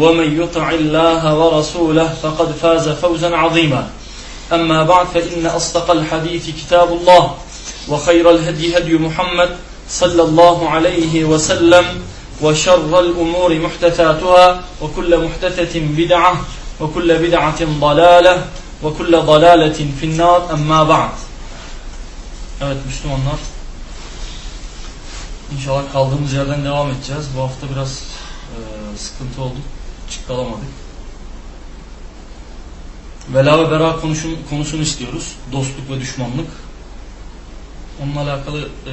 ومن يطع الله ورسوله فقد فاز فوزا عظيما أما بعد فإن أصدق الحديث كتاب الله وخير الهدي هدي محمد صلى الله عليه وسلم وشر الأمور محدثاتها وكل محدثة بدعة وكل بدعة ضلالة وكل ضلالة في النار أما بعد Evet Müslümanlar İnşallah kaldığımız yerden devam edeceğiz. Bu hafta biraz e, sıkıntı oldu. Çıkkalamadık. Vela ve bera konuşun, konusunu istiyoruz. Dostluk ve düşmanlık. Onunla alakalı e,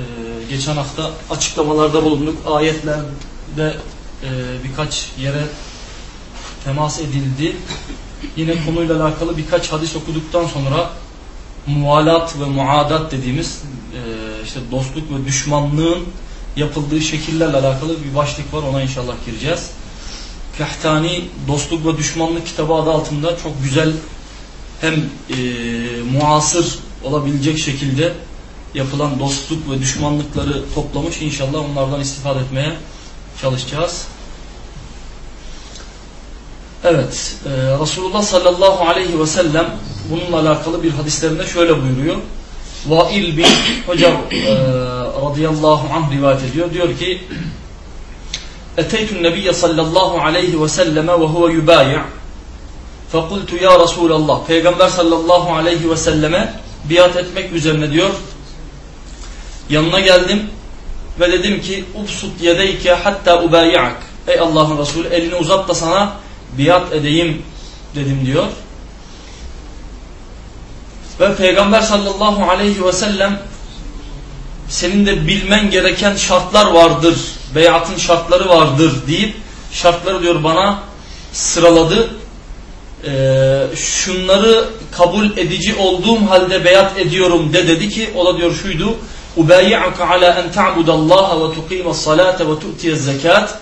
geçen hafta açıklamalarda bulunduk. Ayetlerde e, birkaç yere temas edildi. Yine konuyla alakalı birkaç hadis okuduktan sonra mualat ve muadat dediğimiz e, işte dostluk ve düşmanlığın yapıldığı şekillerle alakalı bir başlık var. Ona inşallah gireceğiz. Kahtani Dostluk ve Düşmanlık kitabı adı altında çok güzel hem e, muasır olabilecek şekilde yapılan dostluk ve düşmanlıkları toplamış. İnşallah onlardan istifade etmeye çalışacağız. Evet, e, Resulullah sallallahu aleyhi ve sellem bununla alakalı bir hadislerinde şöyle buyuruyor. Vail bin hocam e, radıyallahu anh rivayet ediyor. Diyor ki Eteytun Nebiye sallallahu aleyhi ve selleme ve huve yubayi' Fekultu ya Resulallah Peygamber sallallahu aleyhi ve selleme biat etmek üzerine diyor. Yanına geldim ve dedim ki Ubsut yedeyke hatta ubayi'ak Ey Allah'ın Resulü elini uzat da sana biat edeyim dedim diyor. Ve Peygamber sallallahu aleyhi ve sellem senin de bilmen gereken şartlar vardır, beyatın şartları vardır deyip şartları diyor bana sıraladı. Ee, şunları kabul edici olduğum halde beyat ediyorum de dedi ki o da diyor şuydu ala en ta'budallaha ve tuqimas salate ve tu'tiyez zekat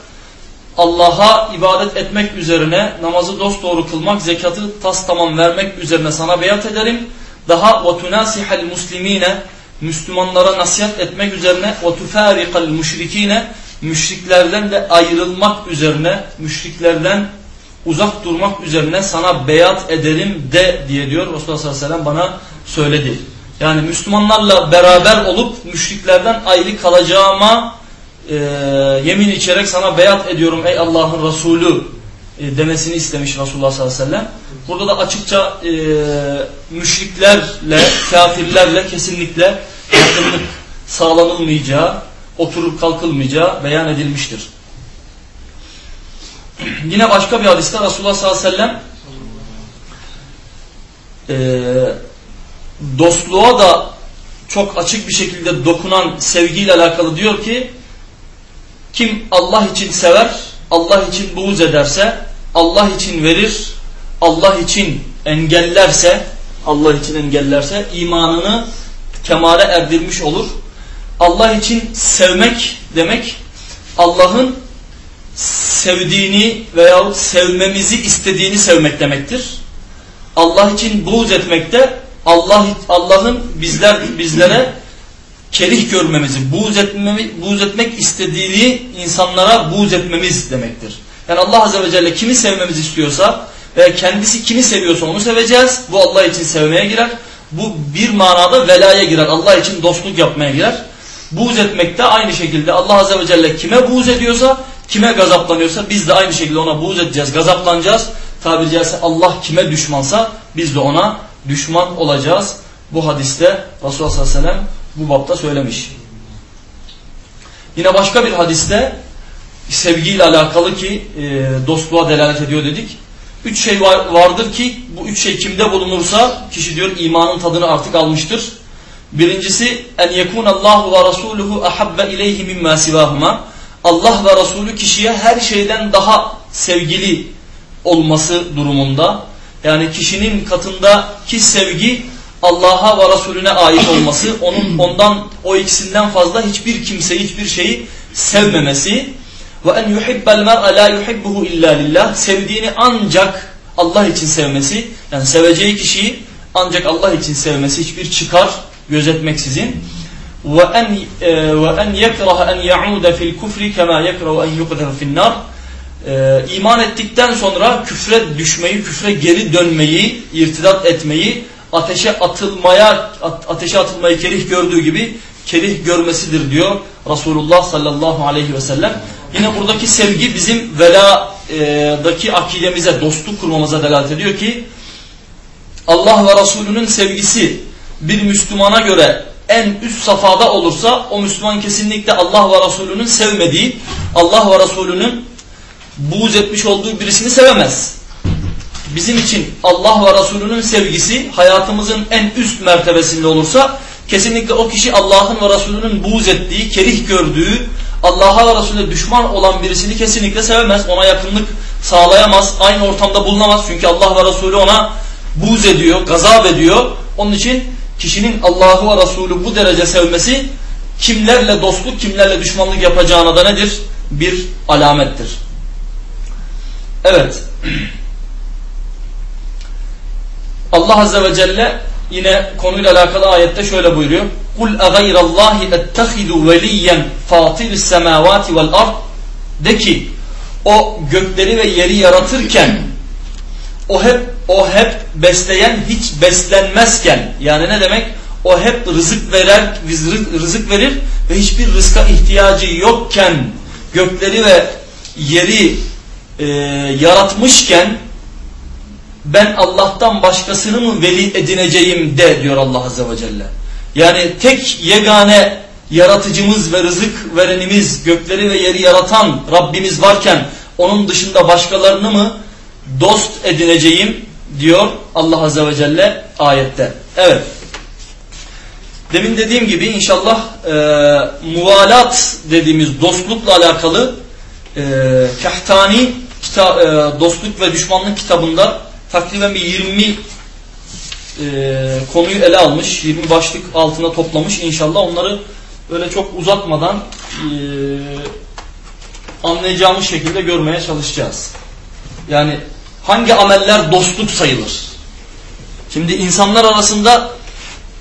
Allah'a ibadet etmek üzerine namazı dosdoğru kılmak, zekatı tas tamam vermek üzerine sana beyat ederim. Daha tunasihal muslimine Müslümanlara nasihat etmek üzerine tufarikal müşrikine müşriklerden de ayrılmak üzerine müşriklerden uzak durmak üzerine sana beyat ederim de diye diyor Resulullah sallallahu aleyhi ve sellem bana söyledi. Yani Müslümanlarla beraber olup müşriklerden ayrı kalacağıma e, yemin içerek sana beyat ediyorum ey Allah'ın Resulü e, demesini istemiş Resulullah sallallahu aleyhi ve sellem. Burada da açıkça e, müşriklerle, kafirlerle kesinlikle yakınlık sağlanılmayacağı, oturup kalkılmayacağı beyan edilmiştir. Yine başka bir hadiste Resulullah sallallahu aleyhi ve sellem e, dostluğa da çok açık bir şekilde dokunan sevgiyle alakalı diyor ki kim Allah için sever, Allah için buğz ederse, Allah için verir, Allah için engellerse, Allah için engellerse imanını kemale erdirmiş olur. Allah için sevmek demek Allah'ın sevdiğini veyahut sevmemizi istediğini sevmek demektir. Allah için buğz etmek de Allah Allah'ın bizler bizlere kerih görmemizi, buğz, etmemi, buğz etmek istediğini insanlara buğz etmemiz demektir. Yani Allah Azze ve Celle kimi sevmemizi istiyorsa ve kendisi kimi seviyorsa onu seveceğiz. Bu Allah için sevmeye girer. Bu bir manada velaya girer. Allah için dostluk yapmaya girer. Buğz etmek de aynı şekilde Allah Azze ve Celle kime buğz ediyorsa, kime gazaplanıyorsa biz de aynı şekilde ona buğz edeceğiz, gazaplanacağız. tabiri caizse Allah kime düşmansa biz de ona düşman olacağız. Bu hadiste Resulullah sallallahu aleyhi ve sellem bu bapta söylemiş. Yine başka bir hadiste sevgiyle alakalı ki e, dostluğa delalet ediyor dedik. Üç şey var, vardır ki bu üç şey kimde bulunursa kişi diyor imanın tadını artık almıştır. Birincisi en yekun Allahu ve Rasuluhu ahabbe ileyhi mimma sivahuma. Allah ve Resulü kişiye her şeyden daha sevgili olması durumunda. Yani kişinin katındaki sevgi Allah'a ve Resulüne ait olması, onun ondan o ikisinden fazla hiçbir kimseyi, hiçbir şeyi sevmemesi ve en yuhibbel mer'a la yuhibbuhu illa lillah. Sevdiğini ancak Allah için sevmesi, yani seveceği kişiyi ancak Allah için sevmesi, hiçbir çıkar gözetmeksizin. Ve en ve en yekraha en yauda fil kufri kema yekrahu en yuqdara fi'n nar. İman ettikten sonra küfre düşmeyi, küfre geri dönmeyi, irtidat etmeyi, ateşe atılmaya ateşe atılmayı kerih gördüğü gibi kerih görmesidir diyor Resulullah sallallahu aleyhi ve sellem. Yine buradaki sevgi bizim veladaki akidemize, dostluk kurmamıza delalet ediyor ki Allah ve Resulünün sevgisi bir Müslümana göre en üst safhada olursa o Müslüman kesinlikle Allah ve Resulünün sevmediği, Allah ve Resulünün buğz etmiş olduğu birisini sevemez. Bizim için Allah ve Resulünün sevgisi hayatımızın en üst mertebesinde olursa kesinlikle o kişi Allah'ın ve Resulünün buğz ettiği, kerih gördüğü, Allah'a ve Resulüne düşman olan birisini kesinlikle sevemez. Ona yakınlık sağlayamaz. Aynı ortamda bulunamaz. Çünkü Allah ve Resulü ona buğz ediyor, gazap ediyor. Onun için kişinin Allah'ı ve Resulü bu derece sevmesi kimlerle dostluk, kimlerle düşmanlık yapacağına da nedir? Bir alamettir. Evet. Allah Azze ve Celle yine konuyla alakalı ayette şöyle buyuruyor. قُلْ اَغَيْرَ اللّٰهِ اَتَّخِذُ وَلِيًّا فَاطِرِ السَّمَاوَاتِ وَالْأَرْضِ De ki o gökleri ve yeri yaratırken o hep o hep besleyen hiç beslenmezken yani ne demek? O hep rızık verer, rızık verir ve hiçbir rızka ihtiyacı yokken gökleri ve yeri e, yaratmışken ben Allah'tan başkasını mı veli edineceğim de diyor Allah Azze ve Celle. Yani tek yegane yaratıcımız ve rızık verenimiz gökleri ve yeri yaratan Rabbimiz varken onun dışında başkalarını mı dost edineceğim diyor Allah Azze ve Celle ayette. Evet. Demin dediğim gibi inşallah e, muvalat dediğimiz dostlukla alakalı e, Kahtani kita, e, dostluk ve düşmanlık kitabında takriben bir 20 e, konuyu ele almış. 20 başlık altına toplamış. İnşallah onları öyle çok uzatmadan e, anlayacağımız şekilde görmeye çalışacağız. Yani hangi ameller dostluk sayılır? Şimdi insanlar arasında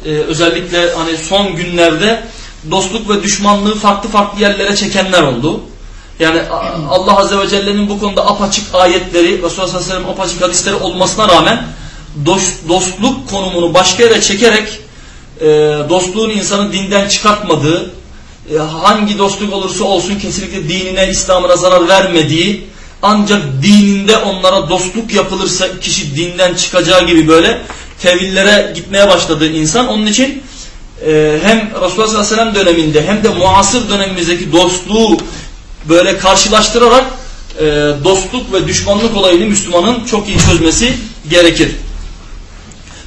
e, özellikle hani son günlerde dostluk ve düşmanlığı farklı farklı yerlere çekenler oldu. Yani Allah Azze ve Celle'nin bu konuda apaçık ayetleri, Resulullah sallallahu aleyhi ve apaçık hadisleri olmasına rağmen dostluk konumunu başka yere çekerek e, dostluğun insanı dinden çıkartmadığı, e, hangi dostluk olursa olsun kesinlikle dinine, İslam'ına zarar vermediği, ancak dininde onlara dostluk yapılırsa kişi dinden çıkacağı gibi böyle tevillere gitmeye başladığı insan. Onun için e, hem Resulullah sallallahu aleyhi ve sellem döneminde hem de muasır dönemimizdeki dostluğu böyle karşılaştırarak e, dostluk ve düşmanlık olayını Müslümanın çok iyi çözmesi gerekir.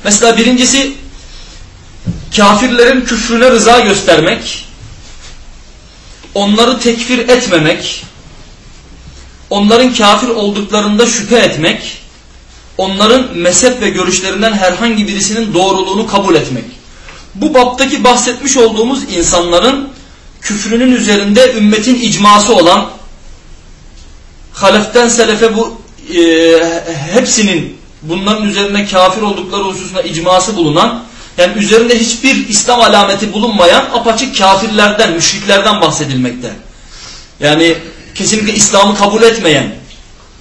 Mesela birincisi kafirlerin küfrüne rıza göstermek, onları tekfir etmemek, onların kafir olduklarında şüphe etmek, onların mezhep ve görüşlerinden herhangi birisinin doğruluğunu kabul etmek. Bu baptaki bahsetmiş olduğumuz insanların küfrünün üzerinde ümmetin icması olan haleften selefe bu e, hepsinin bunların üzerine kafir oldukları hususunda icması bulunan yani üzerinde hiçbir İslam alameti bulunmayan apaçık kafirlerden, müşriklerden bahsedilmekte. Yani kesinlikle İslam'ı kabul etmeyen,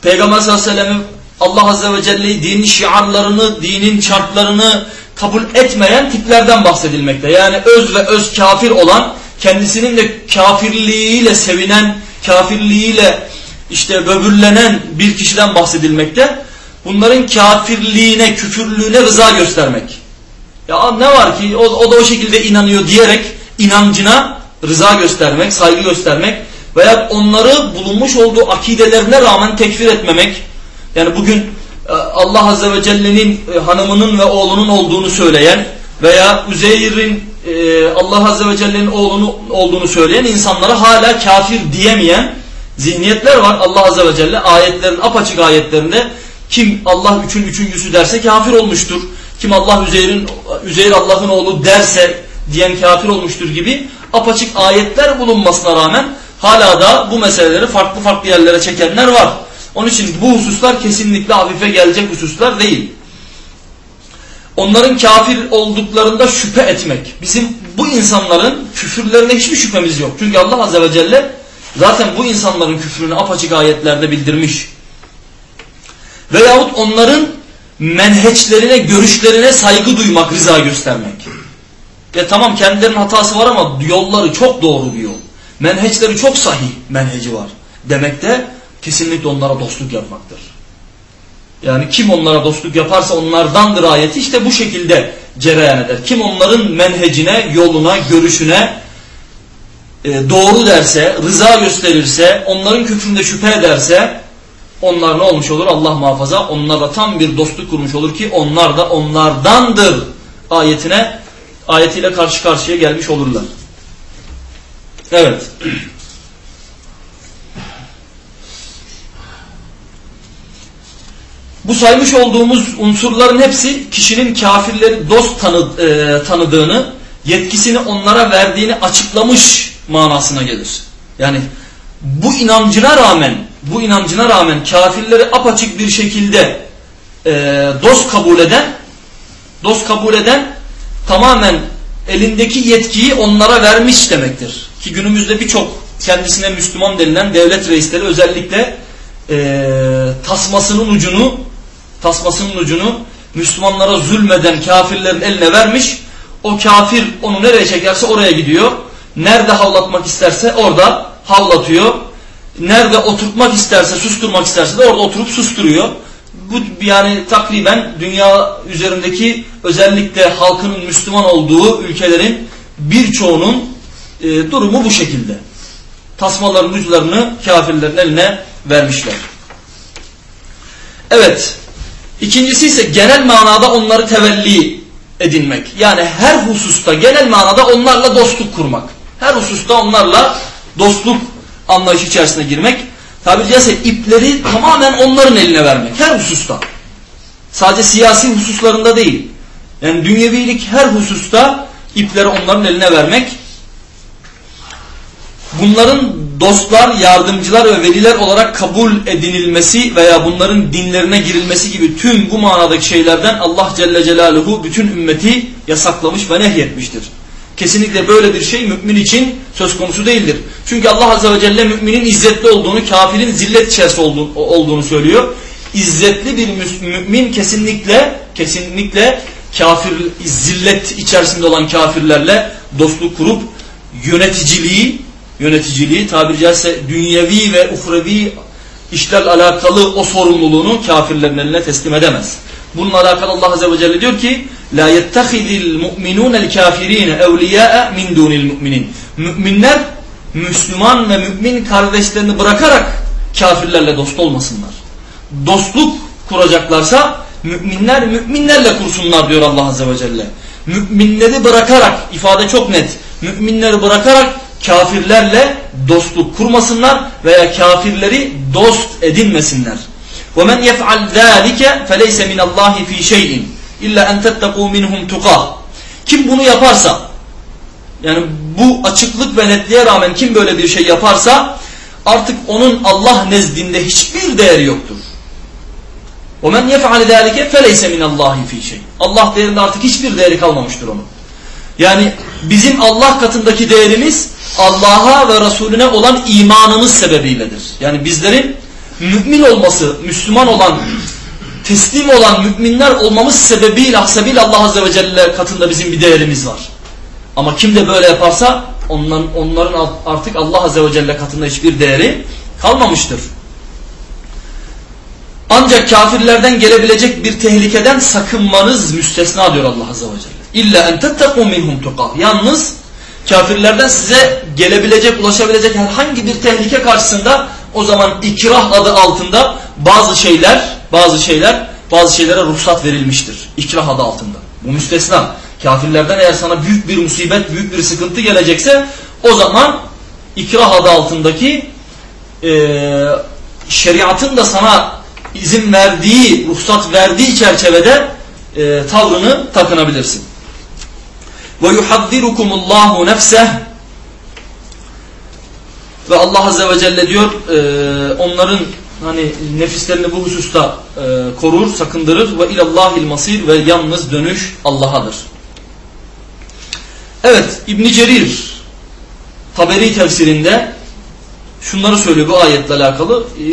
Peygamber sallallahu aleyhi ve sellem'in Allah azze ve celle'yi dinin şiarlarını, dinin şartlarını kabul etmeyen tiplerden bahsedilmekte. Yani öz ve öz kafir olan, kendisinin de kafirliğiyle sevinen, kafirliğiyle işte böbürlenen bir kişiden bahsedilmekte. bunların kafirliğine, küfürlüğüne rıza göstermek. Ya ne var ki o, o da o şekilde inanıyor diyerek inancına rıza göstermek, saygı göstermek veya onları bulunmuş olduğu akidelerine rağmen tekfir etmemek. Yani bugün e, Allah Azze ve Celle'nin e, hanımının ve oğlunun olduğunu söyleyen veya Uzeyr'in e, Allah Azze ve Celle'nin oğlunu olduğunu söyleyen insanlara hala kafir diyemeyen zihniyetler var. Allah Azze ve Celle ayetlerin apaçık ayetlerinde kim Allah üçün üçüncüsü derse kafir olmuştur. Kim Allah Üzeyir'in Üzeyir Allah'ın oğlu derse diyen kafir olmuştur gibi apaçık ayetler bulunmasına rağmen hala da bu meseleleri farklı farklı yerlere çekenler var. Onun için bu hususlar kesinlikle hafife gelecek hususlar değil. Onların kafir olduklarında şüphe etmek. Bizim bu insanların küfürlerine hiçbir şüphemiz yok. Çünkü Allah Azze ve Celle zaten bu insanların küfrünü apaçık ayetlerde bildirmiş. Veyahut onların menheçlerine, görüşlerine saygı duymak, rıza göstermek. Ya tamam kendilerinin hatası var ama yolları çok doğru bir yol. Menheçleri çok sahih menheci var. Demek de kesinlikle onlara dostluk yapmaktır. Yani kim onlara dostluk yaparsa onlardandır ayeti işte bu şekilde cereyan eder. Kim onların menhecine, yoluna, görüşüne e, doğru derse, rıza gösterirse, onların küfründe şüphe ederse onlar ne olmuş olur? Allah muhafaza onlarla tam bir dostluk kurmuş olur ki onlar da onlardandır ayetine ayetiyle karşı karşıya gelmiş olurlar. Evet. Bu saymış olduğumuz unsurların hepsi kişinin kafirleri dost tanı, e, tanıdığını, yetkisini onlara verdiğini açıklamış manasına gelir. Yani bu inancına rağmen, bu inancına rağmen kafirleri apaçık bir şekilde e, dost kabul eden, dost kabul eden tamamen elindeki yetkiyi onlara vermiş demektir. Ki günümüzde birçok kendisine Müslüman denilen devlet reisleri özellikle e, tasmasının ucunu tasmasının ucunu Müslümanlara zulmeden kafirlerin eline vermiş. O kafir onu nereye çekerse oraya gidiyor. Nerede havlatmak isterse orada havlatıyor. Nerede oturtmak isterse, susturmak isterse de orada oturup susturuyor. Bu yani takriben dünya üzerindeki özellikle halkının Müslüman olduğu ülkelerin birçoğunun e, durumu bu şekilde. Tasmaların uçlarını kafirlerin eline vermişler. Evet, İkincisi ise genel manada onları tevelli edinmek. Yani her hususta genel manada onlarla dostluk kurmak. Her hususta onlarla dostluk anlayışı içerisine girmek. Tabi caizse ipleri tamamen onların eline vermek. Her hususta. Sadece siyasi hususlarında değil. Yani dünyevilik her hususta ipleri onların eline vermek. Bunların dostlar, yardımcılar ve veliler olarak kabul edinilmesi veya bunların dinlerine girilmesi gibi tüm bu manadaki şeylerden Allah Celle Celaluhu bütün ümmeti yasaklamış ve nehyetmiştir. Kesinlikle böyle bir şey mümin için söz konusu değildir. Çünkü Allah Azze ve Celle müminin izzetli olduğunu, kafirin zillet içerisinde olduğunu söylüyor. İzzetli bir mümin kesinlikle kesinlikle kafir zillet içerisinde olan kafirlerle dostluk kurup yöneticiliği yöneticiliği tabiri caizse dünyevi ve uhrevi işlerle alakalı o sorumluluğunu kafirlerin eline teslim edemez. Bununla alakalı Allah Azze ve Celle diyor ki La yettehidil mu'minûnel kafirîne evliyâe min dûnil mu'minin. Müminler Müslüman ve mümin kardeşlerini bırakarak kafirlerle dost olmasınlar. Dostluk kuracaklarsa müminler müminlerle kursunlar diyor Allah Azze ve Celle. Müminleri bırakarak ifade çok net. Müminleri bırakarak kafirlerle dostluk kurmasınlar veya kafirleri dost edinmesinler. وَمَنْ يَفْعَلْ ذَٰلِكَ فَلَيْسَ مِنَ اللّٰهِ ف۪ي شَيْءٍ اِلَّا اَنْ تَتَّقُوا مِنْهُمْ تُقَى Kim bunu yaparsa, yani bu açıklık ve netliğe rağmen kim böyle bir şey yaparsa, artık onun Allah nezdinde hiçbir değeri yoktur. وَمَنْ يَفْعَلْ ذَٰلِكَ فَلَيْسَ مِنَ اللّٰهِ ف۪ي شَيْءٍ Allah değerinde artık hiçbir değeri kalmamıştır onun. Yani bizim Allah katındaki değerimiz Allah'a ve Resulüne olan imanımız sebebiyledir. Yani bizlerin mümin olması, Müslüman olan, teslim olan müminler olmamız sebebiyle, hasebiyle Allah Azze ve Celle katında bizim bir değerimiz var. Ama kim de böyle yaparsa onların, onların artık Allah Azze ve Celle katında hiçbir değeri kalmamıştır. Ancak kafirlerden gelebilecek bir tehlikeden sakınmanız müstesna diyor Allah Azze ve Celle. İlla en tettekû minhum tuqa. Yalnız kafirlerden size gelebilecek, ulaşabilecek herhangi bir tehlike karşısında o zaman ikrah adı altında bazı şeyler, bazı şeyler, bazı şeylere ruhsat verilmiştir. İkrah adı altında. Bu müstesna. Kafirlerden eğer sana büyük bir musibet, büyük bir sıkıntı gelecekse o zaman ikrah adı altındaki e, şeriatın da sana izin verdiği, ruhsat verdiği çerçevede e, tavrını takınabilirsin. Ve yuhaddirukumullahu nefseh ve Allah Azze ve Celle diyor e, onların hani nefislerini bu hususta e, korur, sakındırır ve ilallahil masir ve yalnız dönüş Allah'adır. Evet İbn Cerir Taberi tefsirinde şunları söylüyor bu ayetle alakalı. E,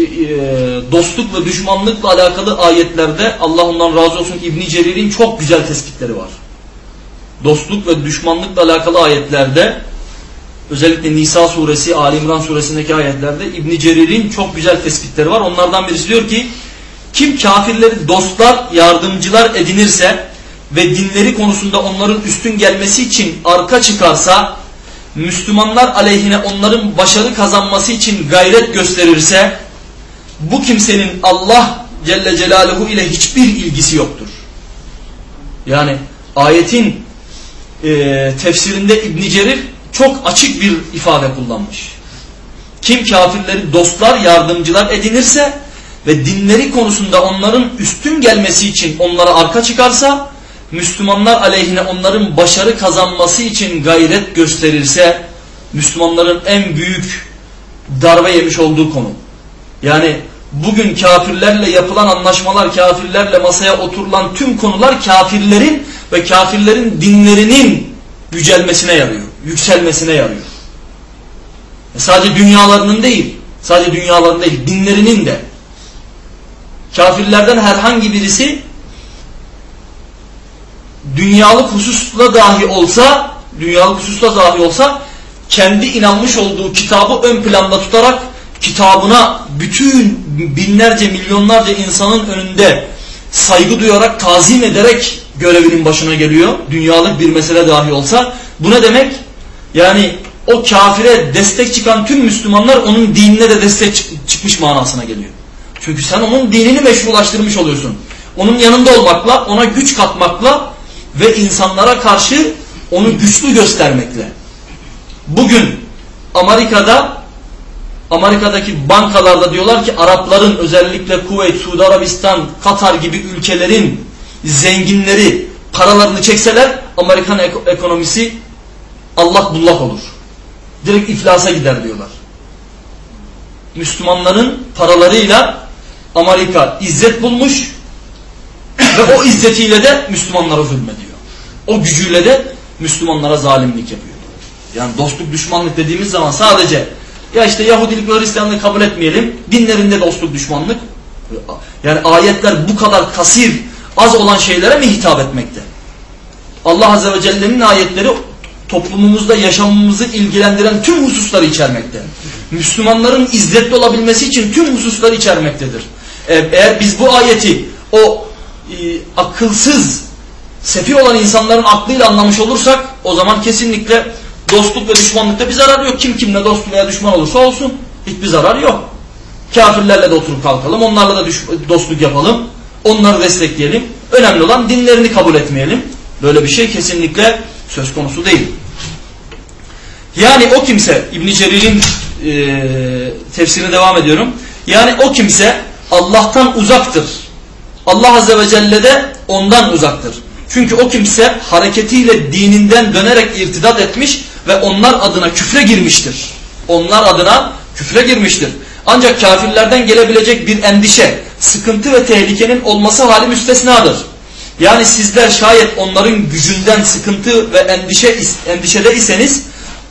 dostluk ve düşmanlıkla alakalı ayetlerde Allah ondan razı olsun İbn Cerir'in çok güzel tespitleri var. Dostluk ve düşmanlıkla alakalı ayetlerde özellikle Nisa suresi, Ali İmran suresindeki ayetlerde İbn Cerir'in çok güzel tespitleri var. Onlardan birisi diyor ki kim kafirleri dostlar, yardımcılar edinirse ve dinleri konusunda onların üstün gelmesi için arka çıkarsa, Müslümanlar aleyhine onların başarı kazanması için gayret gösterirse, bu kimsenin Allah Celle Celaluhu ile hiçbir ilgisi yoktur. Yani ayetin e, tefsirinde İbn Cerir çok açık bir ifade kullanmış. Kim kafirleri dostlar, yardımcılar edinirse ve dinleri konusunda onların üstün gelmesi için onlara arka çıkarsa, Müslümanlar aleyhine onların başarı kazanması için gayret gösterirse, Müslümanların en büyük darbe yemiş olduğu konu. Yani bugün kafirlerle yapılan anlaşmalar, kafirlerle masaya oturulan tüm konular kafirlerin ve kafirlerin dinlerinin yücelmesine yarıyor, yükselmesine yarıyor. E sadece dünyalarının değil, sadece dünyalarının değil, dinlerinin de. Kafirlerden herhangi birisi dünyalık hususla dahi olsa, dünyalık hususla dahi olsa kendi inanmış olduğu kitabı ön planda tutarak kitabına bütün binlerce milyonlarca insanın önünde saygı duyarak, tazim ederek görevinin başına geliyor. Dünyalık bir mesele dahi olsa. Bu ne demek? Yani o kafire destek çıkan tüm Müslümanlar onun dinine de destek çıkmış manasına geliyor. Çünkü sen onun dinini meşrulaştırmış oluyorsun. Onun yanında olmakla, ona güç katmakla ve insanlara karşı onu güçlü göstermekle. Bugün Amerika'da Amerika'daki bankalarda diyorlar ki Arapların özellikle Kuveyt, Suudi Arabistan, Katar gibi ülkelerin zenginleri paralarını çekseler Amerikan ek ekonomisi Allah bullak olur. Direkt iflasa gider diyorlar. Müslümanların paralarıyla Amerika izzet bulmuş ve o izzetiyle de Müslümanlara zulmediyor. O gücüyle de Müslümanlara zalimlik yapıyor. Yani dostluk düşmanlık dediğimiz zaman sadece ya işte Yahudilik ve Hristiyanlığı kabul etmeyelim. Dinlerinde dostluk düşmanlık. Yani ayetler bu kadar kasir, az olan şeylere mi hitap etmekte? Allah Azze ve Celle'nin ayetleri toplumumuzda yaşamımızı ilgilendiren tüm hususları içermekte. Müslümanların izzetli olabilmesi için tüm hususları içermektedir. Eğer biz bu ayeti o e, akılsız, sefil olan insanların aklıyla anlamış olursak o zaman kesinlikle dostluk ve düşmanlıkta bir zarar yok. Kim kimle dost veya düşman olursa olsun hiçbir zarar yok. Kafirlerle de oturup kalkalım, onlarla da dostluk yapalım, onları destekleyelim. Önemli olan dinlerini kabul etmeyelim. Böyle bir şey kesinlikle söz konusu değil. Yani o kimse, İbn-i Cerir'in e, tefsirine devam ediyorum. Yani o kimse Allah'tan uzaktır. Allah Azze ve Celle de ondan uzaktır. Çünkü o kimse hareketiyle dininden dönerek irtidat etmiş ve onlar adına küfre girmiştir. Onlar adına küfre girmiştir. Ancak kafirlerden gelebilecek bir endişe, sıkıntı ve tehlikenin olması hali müstesnadır. Yani sizler şayet onların gücünden sıkıntı ve endişe endişede iseniz,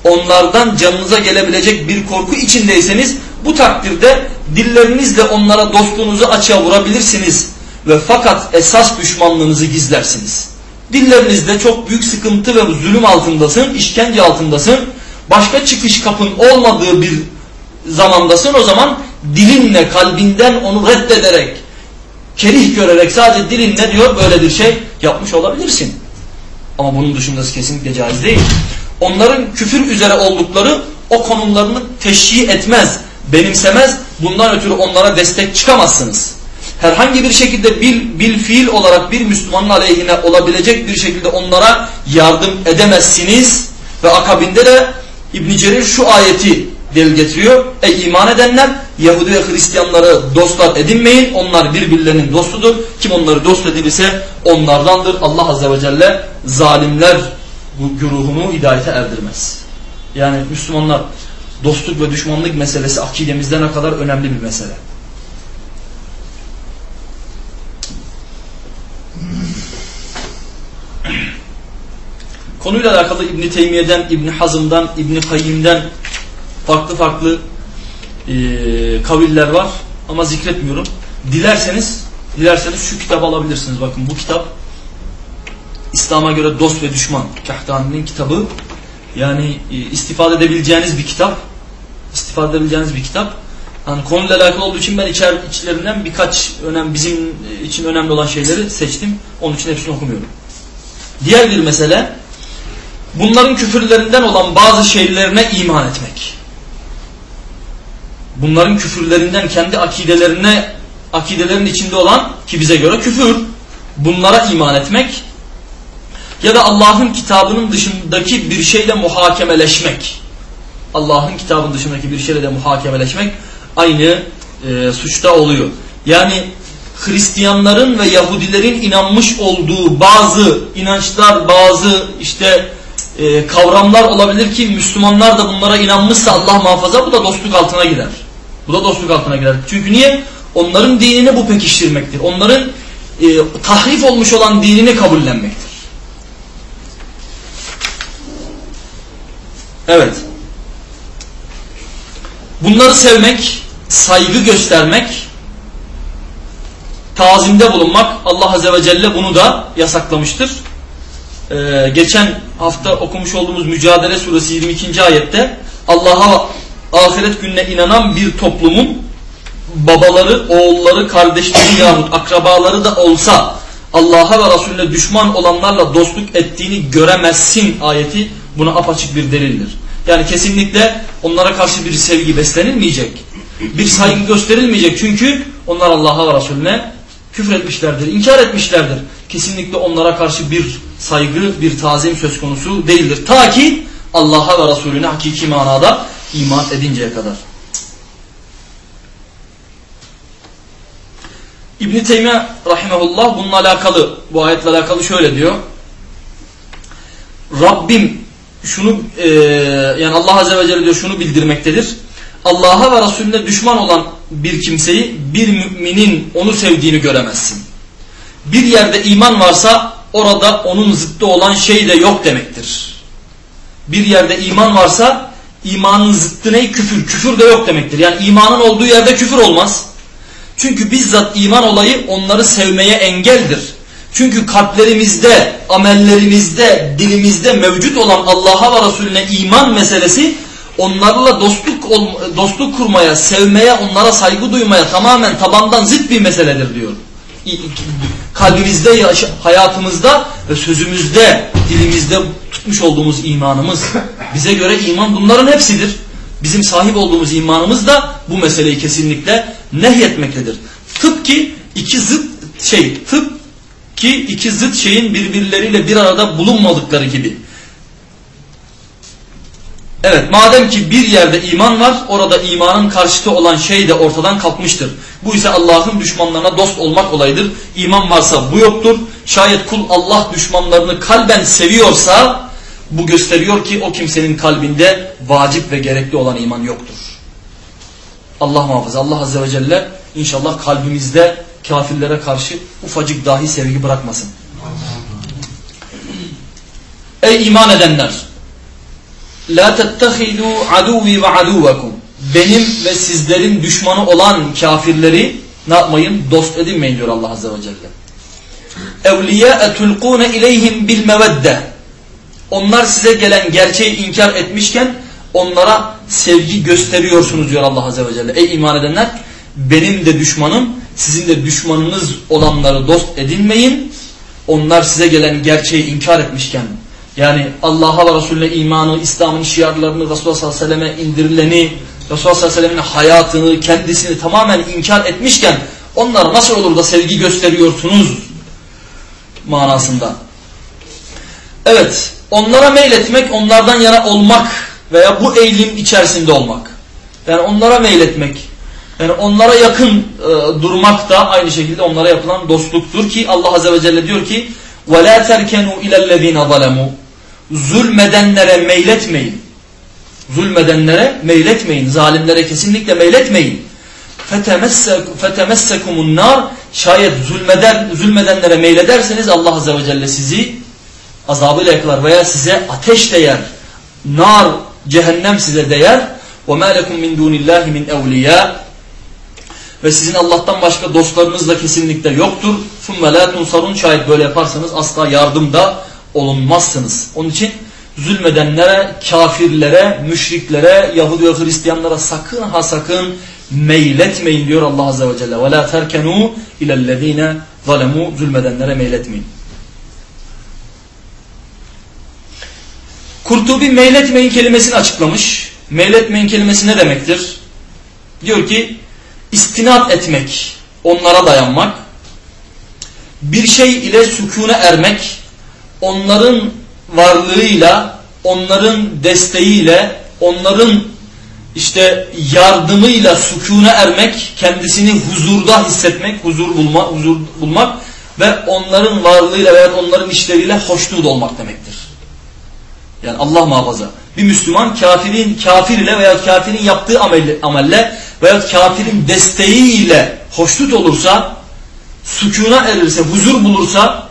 onlardan canınıza gelebilecek bir korku içindeyseniz, bu takdirde dillerinizle onlara dostluğunuzu açığa vurabilirsiniz ve fakat esas düşmanlığınızı gizlersiniz. Dillerinizde çok büyük sıkıntı ve zulüm altındasın, işkence altındasın. Başka çıkış kapın olmadığı bir zamandasın. O zaman dilinle, kalbinden onu reddederek, kerih görerek sadece dilinle diyor böyle bir şey yapmış olabilirsin. Ama bunun dışındası kesinlikle caiz değil. Onların küfür üzere oldukları o konumlarını teşhih etmez, benimsemez. Bundan ötürü onlara destek çıkamazsınız. Herhangi bir şekilde bil, bil fiil olarak bir Müslümanın aleyhine olabilecek bir şekilde onlara yardım edemezsiniz. Ve akabinde de İbn Cerir şu ayeti delil getiriyor. Ey iman edenler Yahudi ve Hristiyanları dostlar edinmeyin. Onlar birbirlerinin dostudur. Kim onları dost edilirse onlardandır. Allah Azze ve Celle zalimler bu güruhunu hidayete erdirmez. Yani Müslümanlar dostluk ve düşmanlık meselesi akidemizde ne kadar önemli bir mesele. Konuyla alakalı İbn Teymiye'den, İbn Hazım'dan, İbn Kayyim'den farklı farklı e, kaviller var ama zikretmiyorum. Dilerseniz dilerseniz şu kitabı alabilirsiniz. Bakın bu kitap İslam'a göre dost ve düşman Kahtani'nin kitabı. Yani e, istifade edebileceğiniz bir kitap. İstifade edebileceğiniz bir kitap. Yani konuyla alakalı olduğu için ben içer, içlerinden birkaç önem bizim için önemli olan şeyleri seçtim. Onun için hepsini okumuyorum. Diğer bir mesele bunların küfürlerinden olan bazı şeylerine iman etmek. Bunların küfürlerinden kendi akidelerine akidelerin içinde olan ki bize göre küfür bunlara iman etmek ya da Allah'ın kitabının dışındaki bir şeyle muhakemeleşmek. Allah'ın kitabının dışındaki bir şeyle de muhakemeleşmek aynı e, suçta oluyor. Yani Hristiyanların ve Yahudilerin inanmış olduğu bazı inançlar, bazı işte e, kavramlar olabilir ki Müslümanlar da bunlara inanmışsa Allah muhafaza bu da dostluk altına girer. Bu da dostluk altına girer. Çünkü niye? Onların dinini bu pekiştirmektir. Onların e, tahrif olmuş olan dinini kabullenmektir. Evet. Bunları sevmek, saygı göstermek, tazimde bulunmak Allah Azze ve Celle bunu da yasaklamıştır. Ee, geçen hafta okumuş olduğumuz Mücadele Suresi 22. ayette Allah'a ahiret gününe inanan bir toplumun babaları, oğulları, kardeşleri yahut akrabaları da olsa Allah'a ve Resulüne düşman olanlarla dostluk ettiğini göremezsin ayeti buna apaçık bir delildir. Yani kesinlikle onlara karşı bir sevgi beslenilmeyecek. Bir saygı gösterilmeyecek. Çünkü onlar Allah'a ve Resulüne küfür etmişlerdir, inkar etmişlerdir. Kesinlikle onlara karşı bir saygı, bir tazim söz konusu değildir. Ta ki Allah'a ve Resulüne hakiki manada iman edinceye kadar. İbn-i Teymiye rahimahullah bununla alakalı, bu ayetle alakalı şöyle diyor. Rabbim şunu e, yani Allah Azze ve Celle diyor şunu bildirmektedir. Allah'a ve Resulüne düşman olan bir kimseyi bir müminin onu sevdiğini göremezsin. Bir yerde iman varsa orada onun zıttı olan şey de yok demektir. Bir yerde iman varsa imanın zıttı ne? Küfür. Küfür de yok demektir. Yani imanın olduğu yerde küfür olmaz. Çünkü bizzat iman olayı onları sevmeye engeldir. Çünkü kalplerimizde, amellerimizde, dilimizde mevcut olan Allah'a ve Resulüne iman meselesi onlarla dostluk dostluk kurmaya, sevmeye, onlara saygı duymaya tamamen tabandan zıt bir meseledir diyor. Kalbimizde, hayatımızda ve sözümüzde, dilimizde tutmuş olduğumuz imanımız. Bize göre iman bunların hepsidir. Bizim sahip olduğumuz imanımız da bu meseleyi kesinlikle nehyetmektedir. Tıpkı iki zıt şey, tıp ki iki zıt şeyin birbirleriyle bir arada bulunmadıkları gibi. Evet madem ki bir yerde iman var orada imanın karşıtı olan şey de ortadan kalkmıştır. Bu ise Allah'ın düşmanlarına dost olmak olayıdır. İman varsa bu yoktur. Şayet kul Allah düşmanlarını kalben seviyorsa bu gösteriyor ki o kimsenin kalbinde vacip ve gerekli olan iman yoktur. Allah muhafaza Allah azze ve celle inşallah kalbimizde kafirlere karşı ufacık dahi sevgi bırakmasın. Ey iman edenler! La tettehidu aduvi ve aduvekum. Benim ve sizlerin düşmanı olan kafirleri ne yapmayın? Dost edinmeyin diyor Allah Azze ve Celle. Evliyâe tulqûne ileyhim bil mevedde. Onlar size gelen gerçeği inkar etmişken onlara sevgi gösteriyorsunuz diyor Allah Azze ve Celle. Ey iman edenler benim de düşmanım, sizin de düşmanınız olanları dost edinmeyin. Onlar size gelen gerçeği inkar etmişken yani Allah'a ve Resulüne imanı, İslam'ın şiarlarını, Resulullah sallallahu aleyhi ve selleme indirileni, Resulullah sallallahu aleyhi ve sellemin hayatını, kendisini tamamen inkar etmişken onlara nasıl olur da sevgi gösteriyorsunuz manasında. Evet, onlara meyletmek, onlardan yana olmak veya bu eğilim içerisinde olmak. Yani onlara meyletmek, yani onlara yakın e, durmak da aynı şekilde onlara yapılan dostluktur ki Allah Azze ve Celle diyor ki وَلَا تَرْكَنُوا اِلَى الَّذ۪ينَ ظَلَمُوا Zulmedenlere meyletmeyin. Zulmedenlere meyletmeyin. Zalimlere kesinlikle meyletmeyin. فَتَمَسَّكُمُ النَّارِ Şayet zulmeden, zulmedenlere meylederseniz Allah Azze ve Celle sizi azabıyla yakalar veya size ateş değer. Nar, cehennem size değer. وَمَا لَكُمْ مِنْ دُونِ اللّٰهِ مِنْ اَوْلِيَا Ve sizin Allah'tan başka dostlarınız da kesinlikle yoktur. ثُمَّ لَا تُنْصَرُونَ Şayet böyle yaparsanız asla yardımda olunmazsınız. Onun için zulmedenlere, kafirlere, müşriklere, Yahudi ve Hristiyanlara sakın ha sakın meyletmeyin diyor Allah Azze ve Celle. وَلَا تَرْكَنُوا اِلَى الَّذ۪ينَ ظَلَمُوا Zulmedenlere meyletmeyin. Kurtubi meyletmeyin kelimesini açıklamış. Meyletmeyin kelimesi ne demektir? Diyor ki istinat etmek, onlara dayanmak, bir şey ile sükune ermek, onların varlığıyla, onların desteğiyle, onların işte yardımıyla sükune ermek, kendisini huzurda hissetmek, huzur bulma, huzur bulmak ve onların varlığıyla veya onların işleriyle hoşnut olmak demektir. Yani Allah muhafaza. Bir Müslüman kafirin kafir ile veya kafirin yaptığı amelle, amelle veya kafirin desteğiyle hoşnut olursa, sükuna erirse, huzur bulursa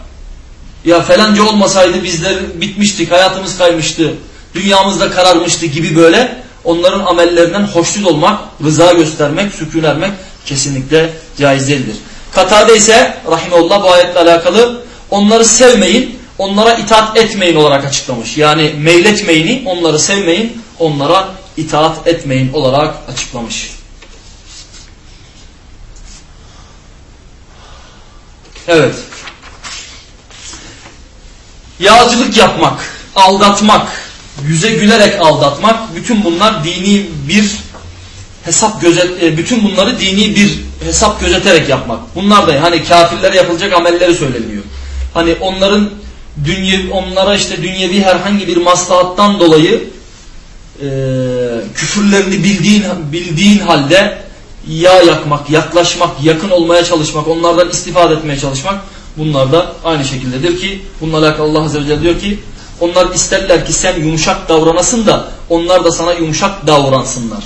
ya falanca olmasaydı bizler bitmiştik, hayatımız kaymıştı, dünyamızda kararmıştı gibi böyle onların amellerinden hoşnut olmak, rıza göstermek, sükun ermek kesinlikle caiz değildir. Katade ise rahimullah bu ayetle alakalı onları sevmeyin, onlara itaat etmeyin olarak açıklamış. Yani meyletmeyini, onları sevmeyin, onlara itaat etmeyin olarak açıklamış. Evet. Yağcılık yapmak, aldatmak, yüze gülerek aldatmak, bütün bunlar dini bir hesap gözet, e, bütün bunları dini bir hesap gözeterek yapmak. Bunlar da hani kafirlere yapılacak amelleri söyleniyor. Hani onların dünya, onlara işte dünyevi herhangi bir maslahattan dolayı e, küfürlerini bildiğin bildiğin halde yağ yakmak, yaklaşmak, yakın olmaya çalışmak, onlardan istifade etmeye çalışmak bunlar da aynı şekildedir ki bununla alakalı Allah Azze ve Celle diyor ki onlar isterler ki sen yumuşak davranasın da onlar da sana yumuşak davransınlar.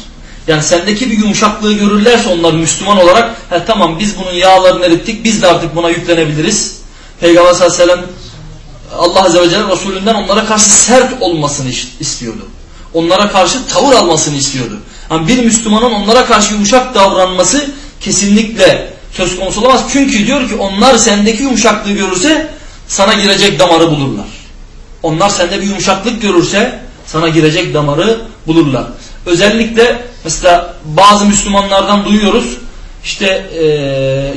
Yani sendeki bir yumuşaklığı görürlerse onlar Müslüman olarak he, tamam biz bunun yağlarını erittik biz de artık buna yüklenebiliriz. Peygamber sallallahu aleyhi ve sellem Allah Azze ve Celle Resulünden onlara karşı sert olmasını istiyordu. Onlara karşı tavır almasını istiyordu. Yani bir Müslümanın onlara karşı yumuşak davranması kesinlikle söz konusu olamaz. Çünkü diyor ki onlar sendeki yumuşaklığı görürse sana girecek damarı bulurlar. Onlar sende bir yumuşaklık görürse sana girecek damarı bulurlar. Özellikle mesela bazı Müslümanlardan duyuyoruz işte e,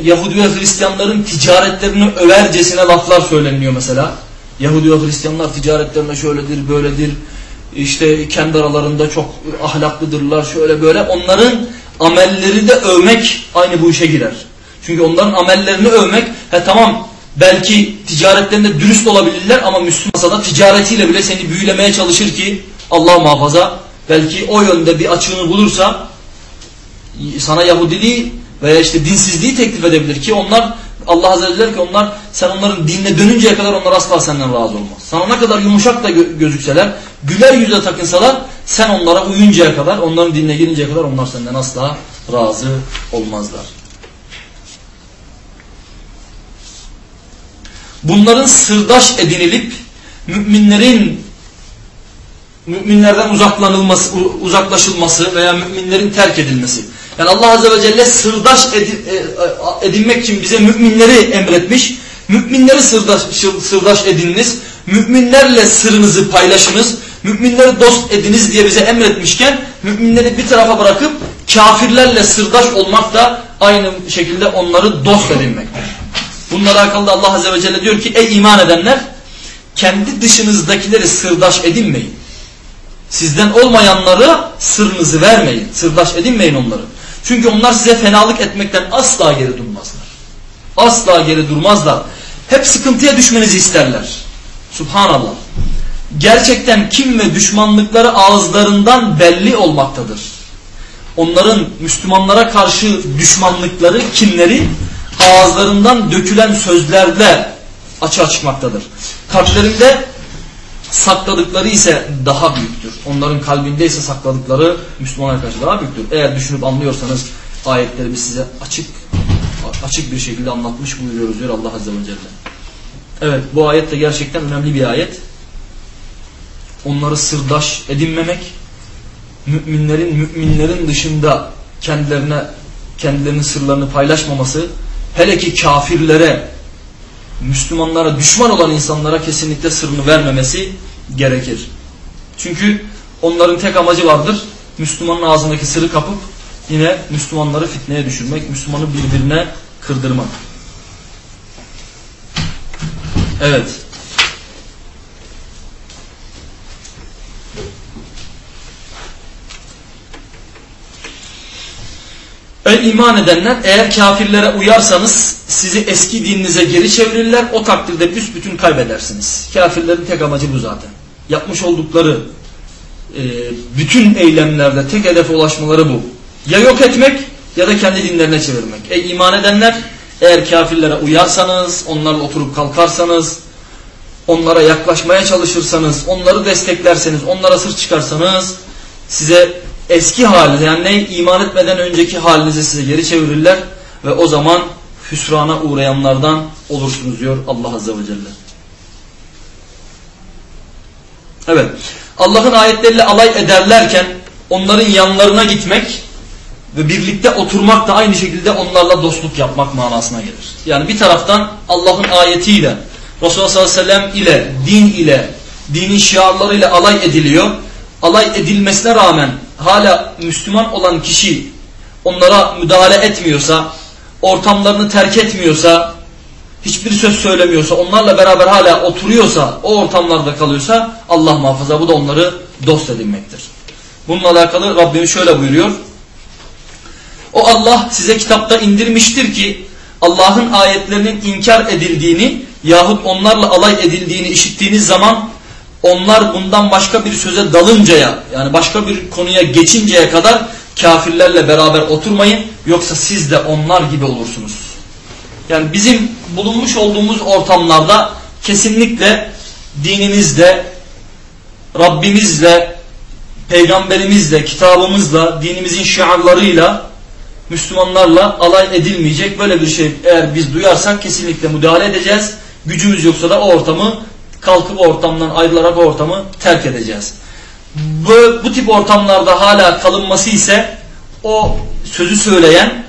Yahudi ve Hristiyanların ticaretlerini övercesine laflar söyleniyor mesela. Yahudi ve Hristiyanlar ticaretlerinde şöyledir böyledir işte kendi aralarında çok ahlaklıdırlar şöyle böyle onların amelleri de övmek aynı bu işe girer. Çünkü onların amellerini övmek he tamam belki ticaretlerinde dürüst olabilirler ama Müslümansa da ticaretiyle bile seni büyülemeye çalışır ki Allah muhafaza belki o yönde bir açığını bulursa sana Yahudiliği veya işte dinsizliği teklif edebilir ki onlar Allah Azze ve ki onlar sen onların dinine dönünceye kadar onlar asla senden razı olmaz. Sana ne kadar yumuşak da gözükseler, güler yüzle takınsalar sen onlara uyuncaya kadar, onların dinine girinceye kadar onlar senden asla razı olmazlar. Bunların sırdaş edinilip müminlerin müminlerden uzaklanılması, uzaklaşılması veya müminlerin terk edilmesi. Yani Allah Azze ve Celle sırdaş e, edinmek için bize müminleri emretmiş. Müminleri sırdaş, sırdaş edininiz. Müminlerle sırrınızı paylaşınız. Müminleri dost ediniz diye bize emretmişken müminleri bir tarafa bırakıp Kafirlerle sırdaş olmak da aynı şekilde onları dost edinmektir. Bununla alakalı da Allah Azze ve Celle diyor ki ey iman edenler kendi dışınızdakileri sırdaş edinmeyin. Sizden olmayanları sırrınızı vermeyin. Sırdaş edinmeyin onları. Çünkü onlar size fenalık etmekten asla geri durmazlar. Asla geri durmazlar. Hep sıkıntıya düşmenizi isterler. Subhanallah. Gerçekten kim ve düşmanlıkları ağızlarından belli olmaktadır. Onların Müslümanlara karşı düşmanlıkları, kinleri ağızlarından dökülen sözlerle açığa çıkmaktadır. Kalplerinde sakladıkları ise daha büyüktür. Onların kalbinde ise sakladıkları Müslümanlara karşı daha büyüktür. Eğer düşünüp anlıyorsanız ayetlerimiz size açık açık bir şekilde anlatmış buyuruyoruz diyor Allah Azze ve Celle. Evet bu ayet de gerçekten önemli bir ayet. Onları sırdaş edinmemek, müminlerin müminlerin dışında kendilerine kendilerinin sırlarını paylaşmaması, hele ki kafirlere, Müslümanlara düşman olan insanlara kesinlikle sırrını vermemesi gerekir. Çünkü onların tek amacı vardır. Müslümanın ağzındaki sırrı kapıp yine Müslümanları fitneye düşürmek, Müslümanı birbirine kırdırmak. Evet. Ey iman edenler eğer kafirlere uyarsanız sizi eski dininize geri çevirirler o takdirde büsbütün kaybedersiniz. Kafirlerin tek amacı bu zaten. Yapmış oldukları e, bütün eylemlerde tek hedefe ulaşmaları bu. Ya yok etmek ya da kendi dinlerine çevirmek. Ey iman edenler eğer kafirlere uyarsanız, onlarla oturup kalkarsanız, onlara yaklaşmaya çalışırsanız, onları desteklerseniz, onlara sır çıkarsanız size eski halinize yani ne iman etmeden önceki halinizi size geri çevirirler ve o zaman hüsrana uğrayanlardan olursunuz diyor Allah Azze ve Celle. Evet. Allah'ın ayetleriyle alay ederlerken onların yanlarına gitmek ve birlikte oturmak da aynı şekilde onlarla dostluk yapmak manasına gelir. Yani bir taraftan Allah'ın ayetiyle, Resulullah sallallahu aleyhi ve sellem ile, din ile, dinin şiarlarıyla alay ediliyor. Alay edilmesine rağmen hala Müslüman olan kişi onlara müdahale etmiyorsa, ortamlarını terk etmiyorsa, hiçbir söz söylemiyorsa, onlarla beraber hala oturuyorsa, o ortamlarda kalıyorsa Allah muhafaza bu da onları dost edinmektir. Bununla alakalı Rabbimiz şöyle buyuruyor. O Allah size kitapta indirmiştir ki Allah'ın ayetlerinin inkar edildiğini yahut onlarla alay edildiğini işittiğiniz zaman onlar bundan başka bir söze dalıncaya yani başka bir konuya geçinceye kadar kafirlerle beraber oturmayın yoksa siz de onlar gibi olursunuz. Yani bizim bulunmuş olduğumuz ortamlarda kesinlikle dinimizle, Rabbimizle, peygamberimizle, kitabımızla, dinimizin şiarlarıyla Müslümanlarla alay edilmeyecek. Böyle bir şey eğer biz duyarsak kesinlikle müdahale edeceğiz. Gücümüz yoksa da o ortamı kalkıp ortamdan ayrılarak ortamı terk edeceğiz. Bu, bu tip ortamlarda hala kalınması ise o sözü söyleyen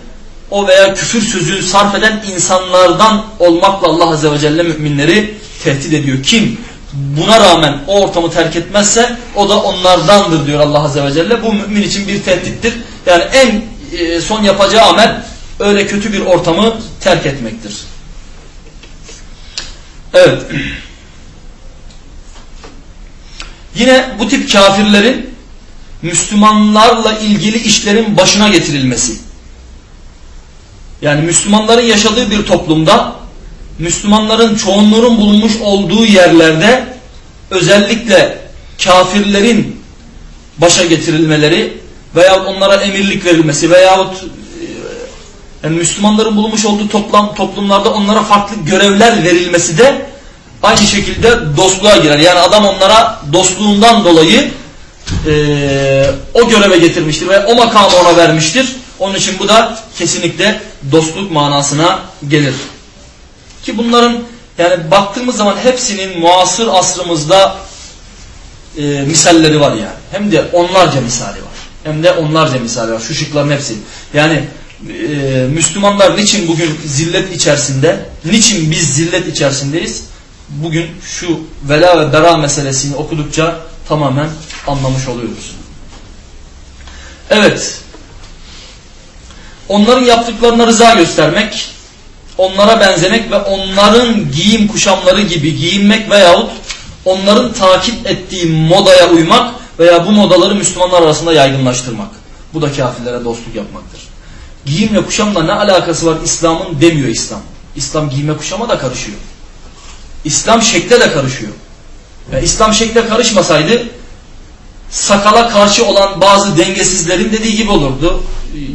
o veya küfür sözü sarf eden insanlardan olmakla Allah Azze ve Celle müminleri tehdit ediyor. Kim buna rağmen o ortamı terk etmezse o da onlardandır diyor Allah Azze ve Celle. Bu mümin için bir tehdittir. Yani en e, son yapacağı amel öyle kötü bir ortamı terk etmektir. Evet. Yine bu tip kafirlerin Müslümanlarla ilgili işlerin başına getirilmesi. Yani Müslümanların yaşadığı bir toplumda Müslümanların çoğunluğun bulunmuş olduğu yerlerde özellikle kafirlerin başa getirilmeleri veyahut onlara emirlik verilmesi veyahut e, yani Müslümanların bulunmuş olduğu toplam, toplumlarda onlara farklı görevler verilmesi de aynı şekilde dostluğa girer. Yani adam onlara dostluğundan dolayı e, o göreve getirmiştir ve o makamı ona vermiştir. Onun için bu da kesinlikle dostluk manasına gelir. Ki bunların yani baktığımız zaman hepsinin muasır asrımızda e, misalleri var yani. Hem de onlarca misali var. Hem de onlarca misali var. Şu şıkların hepsi. Yani e, Müslümanlar niçin bugün zillet içerisinde, niçin biz zillet içerisindeyiz? Bugün şu vela ve bera meselesini okudukça tamamen anlamış oluyoruz. Evet. onların yaptıklarına rıza göstermek, onlara benzemek ve onların giyim kuşamları gibi giyinmek veyahut onların takip ettiği modaya uymak veya bu modaları Müslümanlar arasında yaygınlaştırmak. Bu da kafirlere dostluk yapmaktır. Giyimle kuşamla ne alakası var İslam'ın demiyor İslam. İslam giyime kuşama da karışıyor. İslam şekle de karışıyor. Yani İslam şekle karışmasaydı sakala karşı olan bazı dengesizlerin dediği gibi olurdu.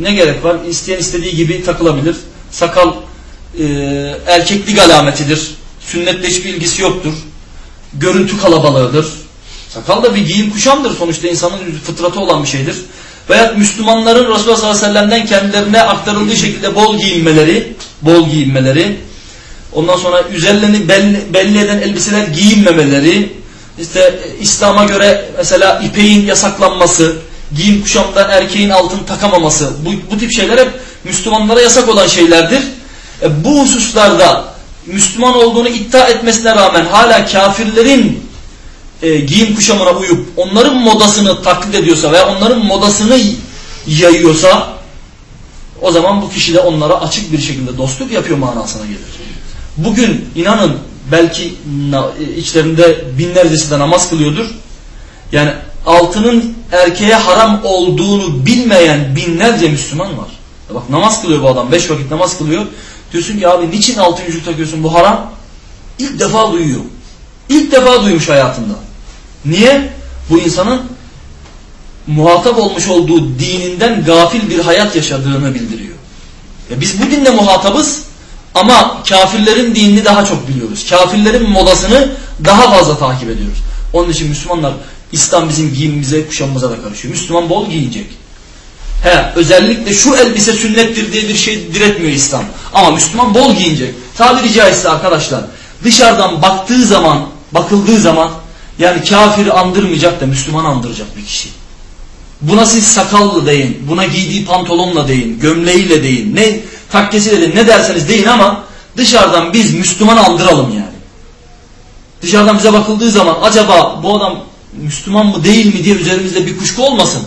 Ne gerek var? İsteyen istediği gibi takılabilir. Sakal e, erkeklik alametidir. Sünnetle hiçbir ilgisi yoktur. Görüntü kalabalığıdır. Sakal da bir giyim kuşamdır. Sonuçta insanın fıtratı olan bir şeydir. Veya Müslümanların Resulullah sallallahu aleyhi ve sellem'den kendilerine aktarıldığı şekilde bol giyinmeleri, bol giyinmeleri, ondan sonra üzerlerini belli, belli eden elbiseler giyinmemeleri, işte İslam'a göre mesela ipeğin yasaklanması, giyim kuşamda erkeğin altın takamaması, bu, bu tip şeyler hep Müslümanlara yasak olan şeylerdir. E, bu hususlarda Müslüman olduğunu iddia etmesine rağmen hala kafirlerin e, giyim kuşamına uyup onların modasını taklit ediyorsa veya onların modasını yayıyorsa o zaman bu kişi de onlara açık bir şekilde dostluk yapıyor manasına gelir. Bugün inanın belki içlerinde binlercesi de namaz kılıyordur. Yani altının erkeğe haram olduğunu bilmeyen binlerce Müslüman var. Bak namaz kılıyor bu adam. Beş vakit namaz kılıyor. Diyorsun ki abi niçin altın yüzük takıyorsun bu haram? İlk defa duyuyor. İlk defa duymuş hayatında. Niye? Bu insanın muhatap olmuş olduğu dininden gafil bir hayat yaşadığını bildiriyor. Ya biz bu dinle muhatabız ama kafirlerin dinini daha çok biliyoruz. Kafirlerin modasını daha fazla takip ediyoruz. Onun için Müslümanlar İslam bizim giyimimize, kuşamımıza da karışıyor. Müslüman bol giyecek. He, özellikle şu elbise sünnettir diye bir şey diretmiyor İslam. Ama Müslüman bol giyinecek. Tabiri caizse arkadaşlar dışarıdan baktığı zaman, bakıldığı zaman yani kafiri andırmayacak da Müslüman andıracak bir kişi. Buna siz sakallı deyin, buna giydiği pantolonla deyin, gömleğiyle deyin, ne takkesiyle deyin, ne derseniz deyin ama dışarıdan biz Müslüman andıralım yani. Dışarıdan bize bakıldığı zaman acaba bu adam Müslüman mı değil mi diye üzerimizde bir kuşku olmasın.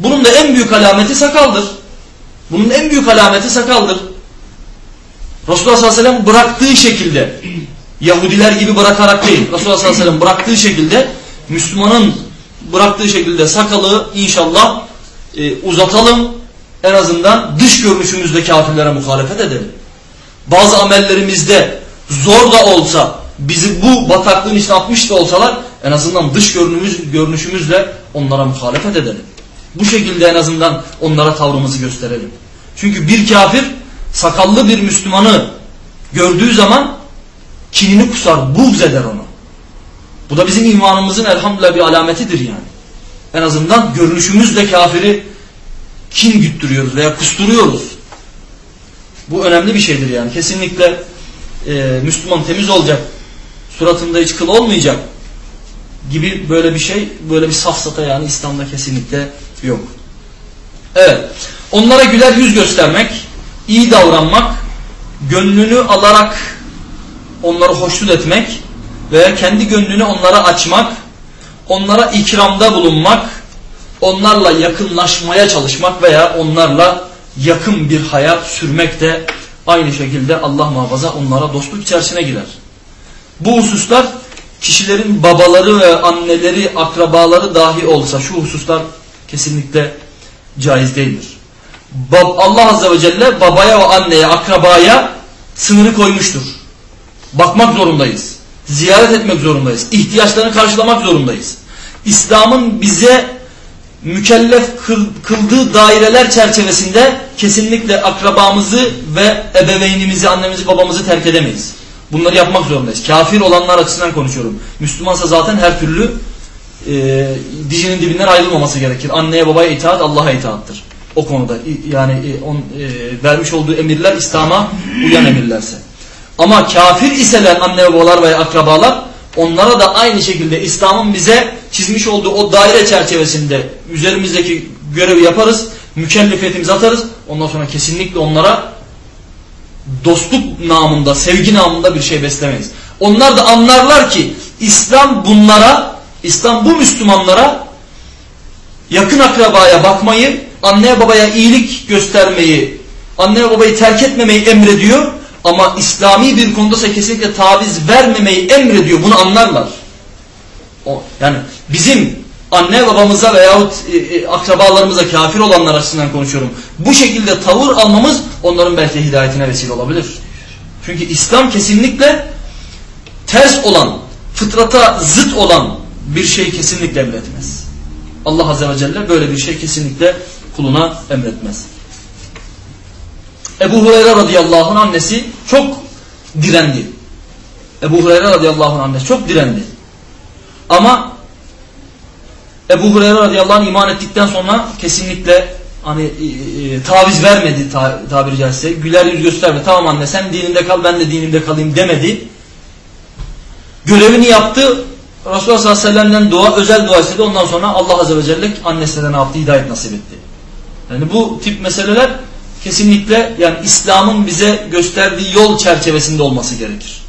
Bunun da en büyük alameti sakaldır. Bunun en büyük alameti sakaldır. Resulullah sallallahu aleyhi ve sellem bıraktığı şekilde Yahudiler gibi bırakarak değil. Resulullah sallallahu aleyhi ve sellem bıraktığı şekilde Müslümanın bıraktığı şekilde sakalı inşallah e, uzatalım. En azından dış görünüşümüzde kafirlere muhalefet edelim. Bazı amellerimizde zor da olsa bizi bu bataklığın içine atmış da olsalar en azından dış görünümüz, görünüşümüzle onlara muhalefet edelim. Bu şekilde en azından onlara tavrımızı gösterelim. Çünkü bir kafir sakallı bir Müslümanı gördüğü zaman kinini kusar, buğz eder onu. Bu da bizim imanımızın elhamdülillah bir alametidir yani. En azından görünüşümüzle kafiri kin güttürüyoruz veya kusturuyoruz. Bu önemli bir şeydir yani. Kesinlikle e, Müslüman temiz olacak, suratında hiç kıl olmayacak gibi böyle bir şey, böyle bir safsata yani İslam'da kesinlikle yok. Evet, onlara güler yüz göstermek, iyi davranmak, gönlünü alarak onları hoşnut etmek veya kendi gönlünü onlara açmak, onlara ikramda bulunmak, onlarla yakınlaşmaya çalışmak veya onlarla yakın bir hayat sürmek de aynı şekilde Allah muhafaza onlara dostluk içerisine girer. Bu hususlar kişilerin babaları ve anneleri, akrabaları dahi olsa şu hususlar kesinlikle caiz değildir. Allah Azze ve Celle babaya ve anneye, akrabaya sınırı koymuştur. Bakmak zorundayız. Ziyaret etmek zorundayız. İhtiyaçlarını karşılamak zorundayız. İslam'ın bize mükellef kıldığı daireler çerçevesinde kesinlikle akrabamızı ve ebeveynimizi, annemizi, babamızı terk edemeyiz. Bunları yapmak zorundayız. Kafir olanlar açısından konuşuyorum. Müslümansa zaten her türlü e, dişinin dibinden ayrılmaması gerekir. Anneye babaya itaat Allah'a itaattır. O konuda yani e, on, e, vermiş olduğu emirler İslam'a uyan emirlerse. Ama kafir iseler anne babalar veya akrabalar onlara da aynı şekilde İslam'ın bize çizmiş olduğu o daire çerçevesinde üzerimizdeki görevi yaparız. Mükellefiyetimizi atarız. Ondan sonra kesinlikle onlara dostluk namında, sevgi namında bir şey beslemeyiz. Onlar da anlarlar ki İslam bunlara, İslam bu Müslümanlara yakın akrabaya bakmayı, anneye babaya iyilik göstermeyi anne ve babayı terk etmemeyi emrediyor ama İslami bir konudaysa kesinlikle taviz vermemeyi emrediyor. Bunu anlarlar. O, yani bizim anne babamıza veyahut e, e, akrabalarımıza kafir olanlar açısından konuşuyorum. Bu şekilde tavır almamız onların belki hidayetine vesile olabilir. Çünkü İslam kesinlikle ters olan, fıtrata zıt olan bir şey kesinlikle emretmez. Allah Azze ve Celle böyle bir şey kesinlikle kuluna emretmez. Ebu Hureyre radıyallahu anh annesi çok direndi. Ebu Hureyre radıyallahu anh annesi çok direndi. Ama Ebu Hureyre radıyallahu anh iman ettikten sonra kesinlikle hani e, e, taviz vermedi ta, tabiri caizse. Güler yüz göstermedi. Tamam anne sen dininde kal ben de dinimde kalayım demedi. Görevini yaptı. Resulullah sallallahu aleyhi ve sellem'den dua, özel dua istedi. Ondan sonra Allah azze ve celle annesine ne yaptı? Hidayet nasip etti. Yani bu tip meseleler kesinlikle yani İslam'ın bize gösterdiği yol çerçevesinde olması gerekir.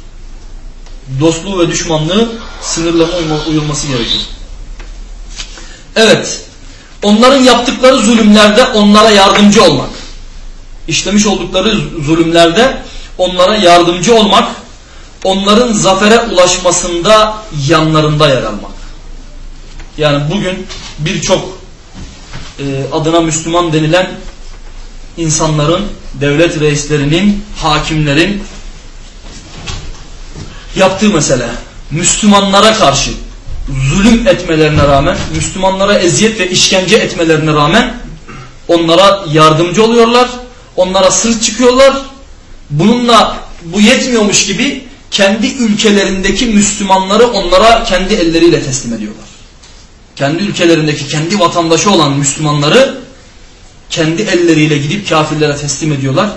Dostluğu ve düşmanlığı sınırlarına uyulması gerekir. Evet. Onların yaptıkları zulümlerde onlara yardımcı olmak. İşlemiş oldukları zulümlerde onlara yardımcı olmak. Onların zafere ulaşmasında yanlarında yer almak. Yani bugün birçok e, adına Müslüman denilen insanların, devlet reislerinin, hakimlerin yaptığı mesele Müslümanlara karşı zulüm etmelerine rağmen, Müslümanlara eziyet ve işkence etmelerine rağmen onlara yardımcı oluyorlar, onlara sırt çıkıyorlar. Bununla bu yetmiyormuş gibi kendi ülkelerindeki Müslümanları onlara kendi elleriyle teslim ediyorlar. Kendi ülkelerindeki kendi vatandaşı olan Müslümanları kendi elleriyle gidip kafirlere teslim ediyorlar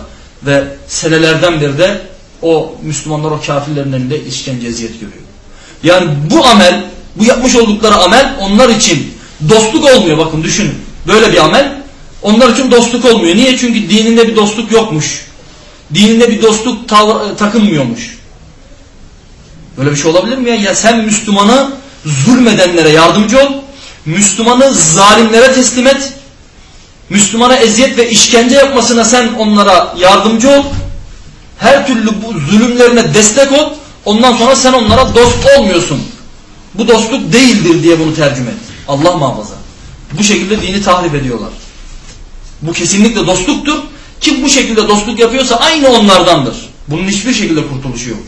ve senelerden beri de o Müslümanlar o kafirlerin elinde işkence eziyet görüyor. Yani bu amel, bu yapmış oldukları amel onlar için dostluk olmuyor bakın düşünün. Böyle bir amel onlar için dostluk olmuyor. Niye? Çünkü dininde bir dostluk yokmuş. Dininde bir dostluk takınmıyormuş. Böyle bir şey olabilir mi ya? Ya sen Müslümanı zulmedenlere yardımcı ol. Müslümanı zalimlere teslim et. Müslümana eziyet ve işkence yapmasına sen onlara yardımcı ol. Her türlü bu zulümlerine destek ol. Ondan sonra sen onlara dost olmuyorsun. Bu dostluk değildir diye bunu tercüme et. Allah muhafaza. Bu şekilde dini tahrip ediyorlar. Bu kesinlikle dostluktur. Kim bu şekilde dostluk yapıyorsa aynı onlardandır. Bunun hiçbir şekilde kurtuluşu yok.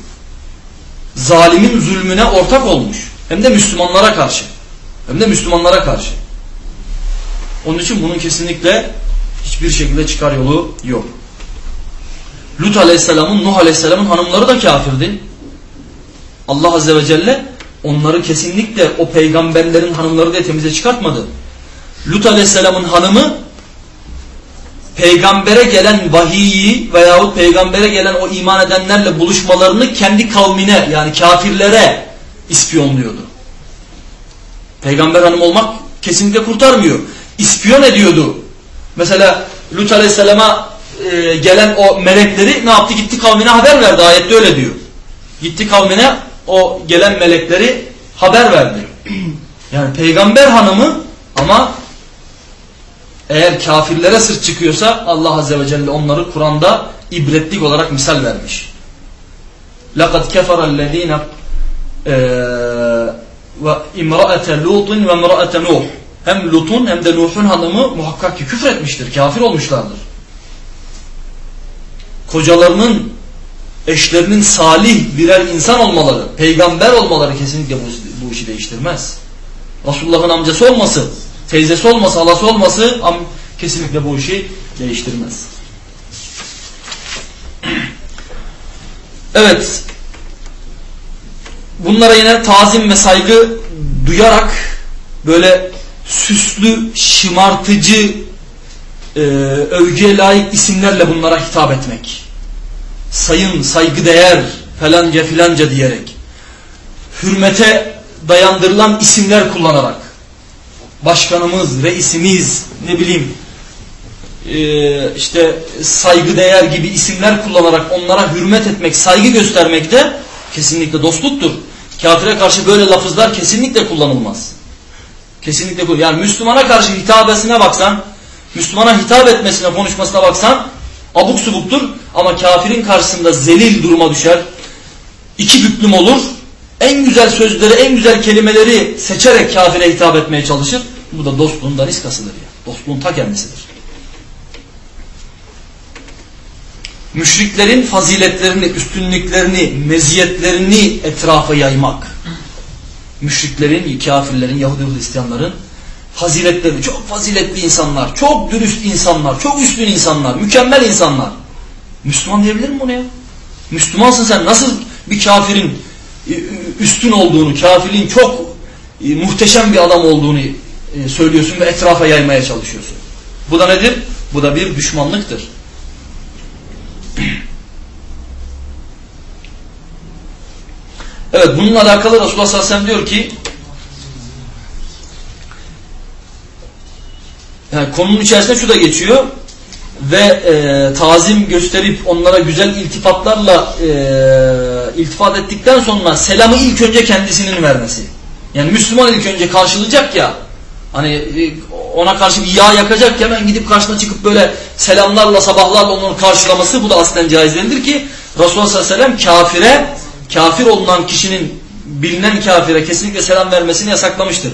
Zalimin zulmüne ortak olmuş. Hem de Müslümanlara karşı. Hem de Müslümanlara karşı. Onun için bunun kesinlikle hiçbir şekilde çıkar yolu yok. Lut aleyhisselamın, Nuh aleyhisselamın hanımları da kafirdi. Allah azze ve celle onları kesinlikle o peygamberlerin hanımları diye temize çıkartmadı. Lut aleyhisselamın hanımı peygambere gelen vahiyi veyahut peygambere gelen o iman edenlerle buluşmalarını kendi kavmine yani kafirlere ispiyonluyordu. Peygamber hanım olmak kesinlikle kurtarmıyor. İspiyon ediyordu. Mesela Lut aleyhisselama e, gelen o melekleri ne yaptı? Gitti kavmine haber verdi. Ayette öyle diyor. Gitti kavmine o gelen melekleri haber verdi. Yani peygamber hanımı ama eğer kafirlere sırt çıkıyorsa Allah Azze ve Celle onları Kur'an'da ibretlik olarak misal vermiş. لَقَدْ كَفَرَ الَّذ۪ينَ وَاِمْرَأَةَ لُوطٍ وَاِمْرَأَةَ نُوحٍ Hem Lut'un hem de Nuh'un hanımı muhakkak ki küfür etmiştir, kafir olmuşlardır. Kocalarının, eşlerinin salih birer insan olmaları, peygamber olmaları kesinlikle bu, bu işi değiştirmez. Resulullah'ın amcası olması, teyzesi olması, halası olması kesinlikle bu işi değiştirmez. Evet. Bunlara yine tazim ve saygı duyarak böyle süslü, şımartıcı, e, övgüye layık isimlerle bunlara hitap etmek. Sayın, saygıdeğer falanca filanca diyerek. Hürmete dayandırılan isimler kullanarak başkanımız, reisimiz, ne bileyim e, işte saygıdeğer gibi isimler kullanarak onlara hürmet etmek, saygı göstermek de kesinlikle dostluktur. Kafire karşı böyle lafızlar kesinlikle kullanılmaz. Kesinlikle kullanılmaz. Yani Müslümana karşı hitabesine baksan, Müslümana hitap etmesine, konuşmasına baksan abuk subuktur ama kafirin karşısında zelil duruma düşer. İki büklüm olur. En güzel sözleri, en güzel kelimeleri seçerek kafire hitap etmeye çalışır. Bu da dostluğun daniskasıdır ya. Dostluğun ta kendisidir. Müşriklerin faziletlerini, üstünlüklerini, meziyetlerini etrafa yaymak. Müşriklerin, kafirlerin, Yahudi Hristiyanların faziletleri, çok faziletli insanlar, çok dürüst insanlar, çok üstün insanlar, mükemmel insanlar. Müslüman diyebilir mi bunu ya? Müslümansın sen nasıl bir kafirin e, üstün olduğunu, kafirin çok e, muhteşem bir adam olduğunu e, söylüyorsun ve etrafa yaymaya çalışıyorsun. Bu da nedir? Bu da bir düşmanlıktır. Evet bununla alakalı Resulullah sallallahu aleyhi ve sellem diyor ki yani konunun içerisinde şu da geçiyor ve e, tazim gösterip onlara güzel iltifatlarla e, iltifat ettikten sonra selamı ilk önce kendisinin vermesi. Yani Müslüman ilk önce karşılayacak ya hani e, ona karşı bir yağ yakacak ya hemen gidip karşına çıkıp böyle selamlarla sabahlarla onu karşılaması bu da aslen caiz değildir ki Resulullah sallallahu aleyhi ve sellem kafire kafir olunan kişinin bilinen kafire kesinlikle selam vermesini yasaklamıştır.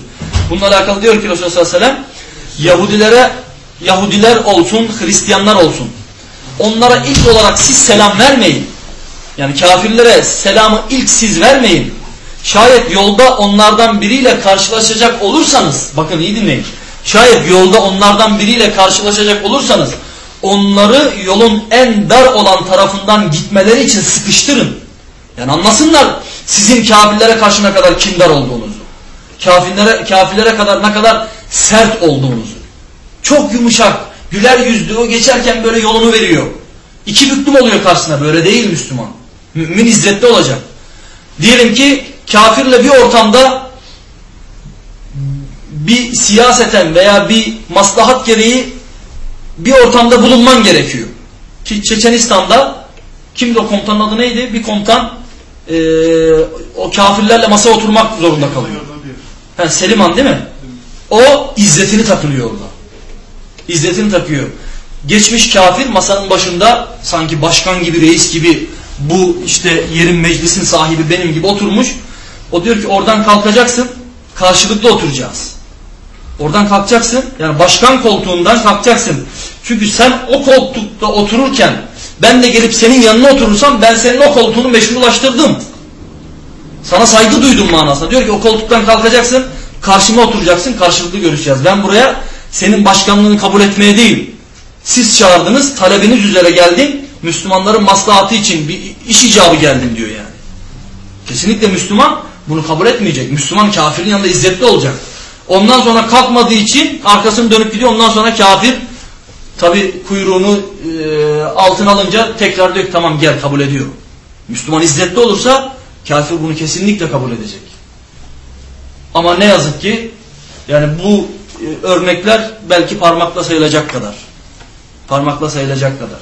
Bununla alakalı diyor ki Resulullah sallallahu aleyhi ve sellem Yahudilere Yahudiler olsun, Hristiyanlar olsun. Onlara ilk olarak siz selam vermeyin. Yani kafirlere selamı ilk siz vermeyin. Şayet yolda onlardan biriyle karşılaşacak olursanız, bakın iyi dinleyin. Şayet yolda onlardan biriyle karşılaşacak olursanız, onları yolun en dar olan tarafından gitmeleri için sıkıştırın. Yani anlasınlar sizin kafirlere karşı ne kadar kindar olduğunuzu. Kafirlere, kafirlere kadar ne kadar sert olduğunuzu. Çok yumuşak, güler yüzlü o geçerken böyle yolunu veriyor. İki büklüm oluyor karşısına böyle değil Müslüman. Mümin izzetli olacak. Diyelim ki kafirle bir ortamda bir siyaseten veya bir maslahat gereği bir ortamda bulunman gerekiyor. Ki Çeçenistan'da kimdi o komutanın adı neydi? Bir komutan e, o kafirlerle masa oturmak zorunda kalıyor. Ha, Seliman değil mi? O izzetini takılıyor orada. İzzetini takıyor. Geçmiş kafir masanın başında sanki başkan gibi, reis gibi bu işte yerin meclisin sahibi benim gibi oturmuş. O diyor ki oradan kalkacaksın, karşılıklı oturacağız. Oradan kalkacaksın, yani başkan koltuğundan kalkacaksın. Çünkü sen o koltukta otururken ben de gelip senin yanına oturursam ben senin o koltuğunu meşrulaştırdım. Sana saygı duydum manasında. Diyor ki o koltuktan kalkacaksın, karşıma oturacaksın, karşılıklı görüşeceğiz. Ben buraya senin başkanlığını kabul etmeye değil. Siz çağırdınız, talebiniz üzere geldim. Müslümanların maslahatı için bir iş icabı geldim diyor yani. Kesinlikle Müslüman bunu kabul etmeyecek. Müslüman kafirin yanında izzetli olacak. Ondan sonra kalkmadığı için arkasını dönüp gidiyor. Ondan sonra kafir tabi kuyruğunu e, altına alınca tekrar diyor tamam gel kabul ediyor. Müslüman izzetli olursa kafir bunu kesinlikle kabul edecek. Ama ne yazık ki yani bu e, örnekler belki parmakla sayılacak kadar. Parmakla sayılacak kadar.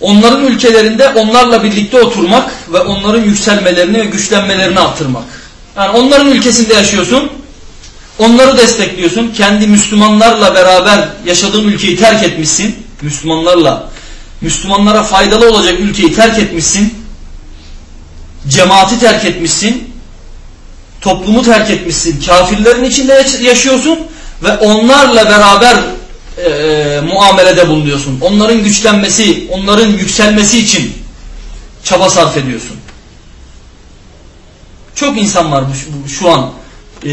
Onların ülkelerinde onlarla birlikte oturmak ve onların yükselmelerini ve güçlenmelerini artırmak. Yani onların ülkesinde yaşıyorsun, onları destekliyorsun, kendi Müslümanlarla beraber yaşadığın ülkeyi terk etmişsin, Müslümanlarla, Müslümanlara faydalı olacak ülkeyi terk etmişsin, cemaati terk etmişsin, toplumu terk etmişsin, kafirlerin içinde yaşıyorsun ve onlarla beraber e, muamelede bulunuyorsun. Onların güçlenmesi, onların yükselmesi için çaba sarf ediyorsun. Çok insan var şu an e,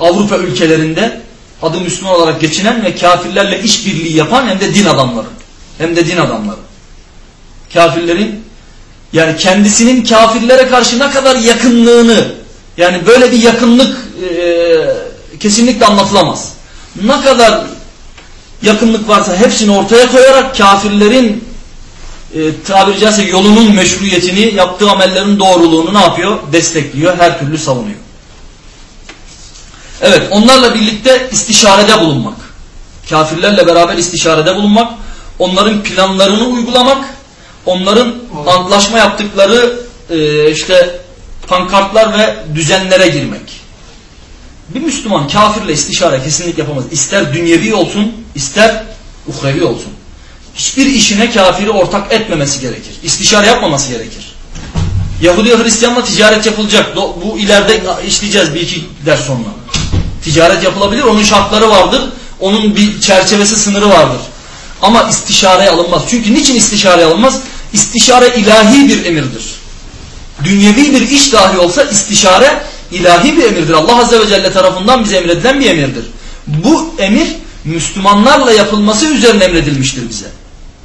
Avrupa ülkelerinde adı Müslüman olarak geçinen ve kafirlerle işbirliği yapan hem de din adamları. Hem de din adamları. Kafirlerin yani kendisinin kafirlere karşı ne kadar yakınlığını yani böyle bir yakınlık e, kesinlikle anlatılamaz. Ne kadar yakınlık varsa hepsini ortaya koyarak kafirlerin e, tabiri caizse yolunun meşruiyetini, yaptığı amellerin doğruluğunu ne yapıyor? Destekliyor, her türlü savunuyor. Evet, onlarla birlikte istişarede bulunmak. Kafirlerle beraber istişarede bulunmak, onların planlarını uygulamak, onların antlaşma yaptıkları e, işte pankartlar ve düzenlere girmek. Bir Müslüman kafirle istişare kesinlikle yapamaz. İster dünyevi olsun, ister uhrevi olsun. Hiçbir işine kafiri ortak etmemesi gerekir. İstişare yapmaması gerekir. Yahudi ve Hristiyanla ticaret yapılacak. Bu ileride işleyeceğiz bir iki ders sonra. Ticaret yapılabilir, onun şartları vardır. Onun bir çerçevesi, sınırı vardır. Ama istişareye alınmaz. Çünkü niçin istişareye alınmaz? İstişare ilahi bir emirdir. Dünyevi bir iş dahi olsa istişare ilahi bir emirdir. Allah Azze ve Celle tarafından bize emredilen bir emirdir. Bu emir Müslümanlarla yapılması üzerine emredilmiştir bize.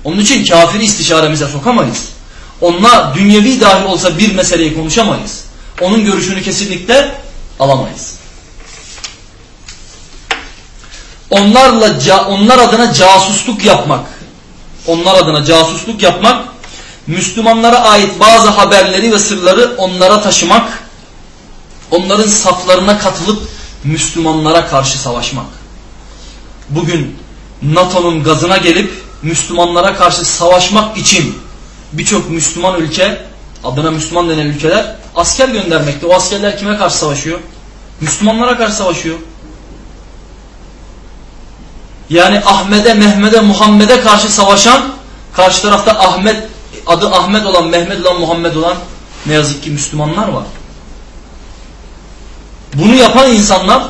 Onun için kafiri istişaremize sokamayız. Onunla dünyevi dahi olsa bir meseleyi konuşamayız. Onun görüşünü kesinlikle alamayız. Onlarla onlar adına casusluk yapmak, onlar adına casusluk yapmak, Müslümanlara ait bazı haberleri ve sırları onlara taşımak, onların saflarına katılıp Müslümanlara karşı savaşmak. Bugün NATO'nun gazına gelip Müslümanlara karşı savaşmak için birçok Müslüman ülke, adına Müslüman denen ülkeler asker göndermekte. O askerler kime karşı savaşıyor? Müslümanlara karşı savaşıyor. Yani Ahmet'e, Mehmet'e, Muhammed'e karşı savaşan, karşı tarafta Ahmet, adı Ahmet olan, Mehmet olan, Muhammed olan ne yazık ki Müslümanlar var. Bunu yapan insanlar,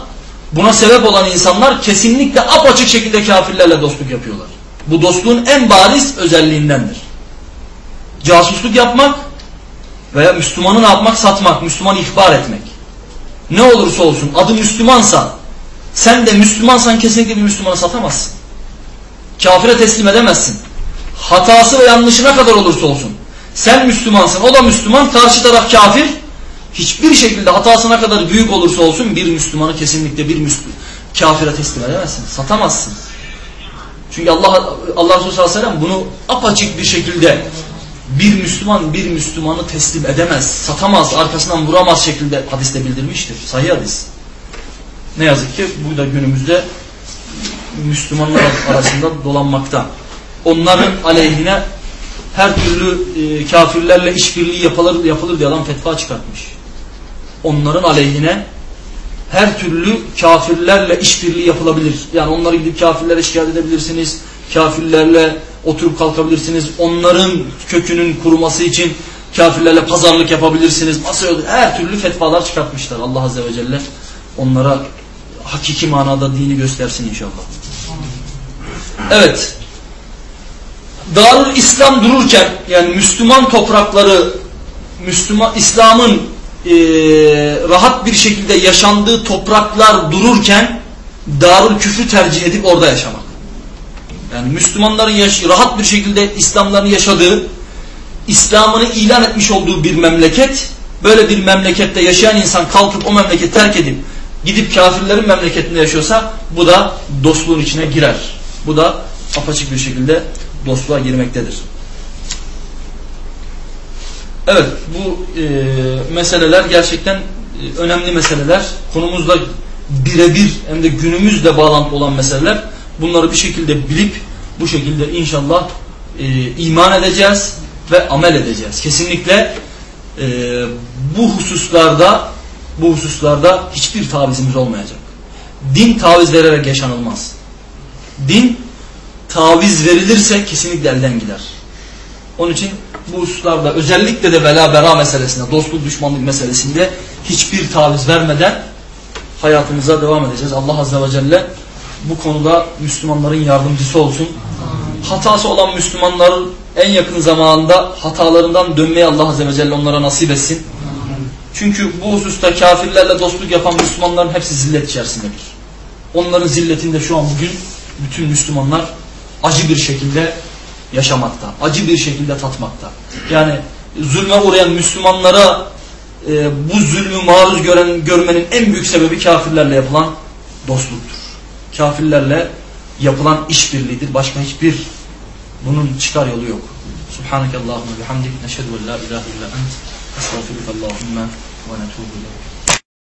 buna sebep olan insanlar kesinlikle apaçık şekilde kafirlerle dostluk yapıyorlar. Bu dostluğun en bariz özelliğindendir. Casusluk yapmak veya Müslümanı ne yapmak? Satmak, Müslümanı ihbar etmek. Ne olursa olsun adı Müslümansa sen de Müslümansan kesinlikle bir Müslümanı satamazsın. Kafire teslim edemezsin. Hatası ve yanlışına kadar olursa olsun. Sen Müslümansın, o da Müslüman, karşı taraf kafir. Hiçbir şekilde hatasına kadar büyük olursa olsun bir Müslümanı kesinlikle bir Müslüman kafire teslim edemezsin. Satamazsın. Çünkü Allah Allah Resulü sallallahu aleyhi ve bunu apaçık bir şekilde bir Müslüman bir Müslümanı teslim edemez, satamaz, arkasından vuramaz şekilde hadiste bildirmiştir. Sahih hadis. Ne yazık ki bu da günümüzde Müslümanlar arasında dolanmakta. Onların aleyhine her türlü e, kafirlerle işbirliği yapılır, yapılır diye adam fetva çıkartmış. Onların aleyhine her türlü kafirlerle işbirliği yapılabilir. Yani onları gidip kafirlere şikayet edebilirsiniz. Kafirlerle oturup kalkabilirsiniz. Onların kökünün kuruması için kafirlerle pazarlık yapabilirsiniz. Masaya her türlü fetvalar çıkartmışlar. Allah Azze ve Celle onlara hakiki manada dini göstersin inşallah. Evet. Darül İslam dururken yani Müslüman toprakları Müslüman İslam'ın e, rahat bir şekilde yaşandığı topraklar dururken Darül Küfrü tercih edip orada yaşamak. Yani Müslümanların yaş rahat bir şekilde İslamlarını yaşadığı, İslam'ını ilan etmiş olduğu bir memleket, böyle bir memlekette yaşayan insan kalkıp o memleketi terk edip gidip kafirlerin memleketinde yaşıyorsa bu da dostluğun içine girer. Bu da apaçık bir şekilde dostluğa girmektedir. Evet bu e, meseleler gerçekten e, önemli meseleler. Konumuzla birebir hem de günümüzle bağlantı olan meseleler. Bunları bir şekilde bilip bu şekilde inşallah e, iman edeceğiz ve amel edeceğiz. Kesinlikle e, bu hususlarda bu hususlarda hiçbir tavizimiz olmayacak. Din taviz vererek yaşanılmaz. Din taviz verilirse kesinlikle elden gider. Onun için bu hususlarda özellikle de vela bera meselesinde, dostluk düşmanlık meselesinde hiçbir taviz vermeden hayatımıza devam edeceğiz. Allah Azze ve Celle bu konuda Müslümanların yardımcısı olsun. Hatası olan Müslümanların en yakın zamanda hatalarından dönmeyi Allah Azze ve Celle onlara nasip etsin. Çünkü bu hususta kafirlerle dostluk yapan Müslümanların hepsi zillet içerisindedir. Onların zilletinde şu an bugün bütün Müslümanlar acı bir şekilde yaşamakta. Acı bir şekilde tatmakta. Yani zulme uğrayan Müslümanlara e, bu zulmü maruz gören, görmenin en büyük sebebi kafirlerle yapılan dostluktur. Kafirlerle yapılan işbirliğidir. Başka hiçbir bunun çıkar yolu yok. Subhanakallahumma bihamdik neşhedü en la ilahe illa ent نستغفرك اللهم ونتوب إليك.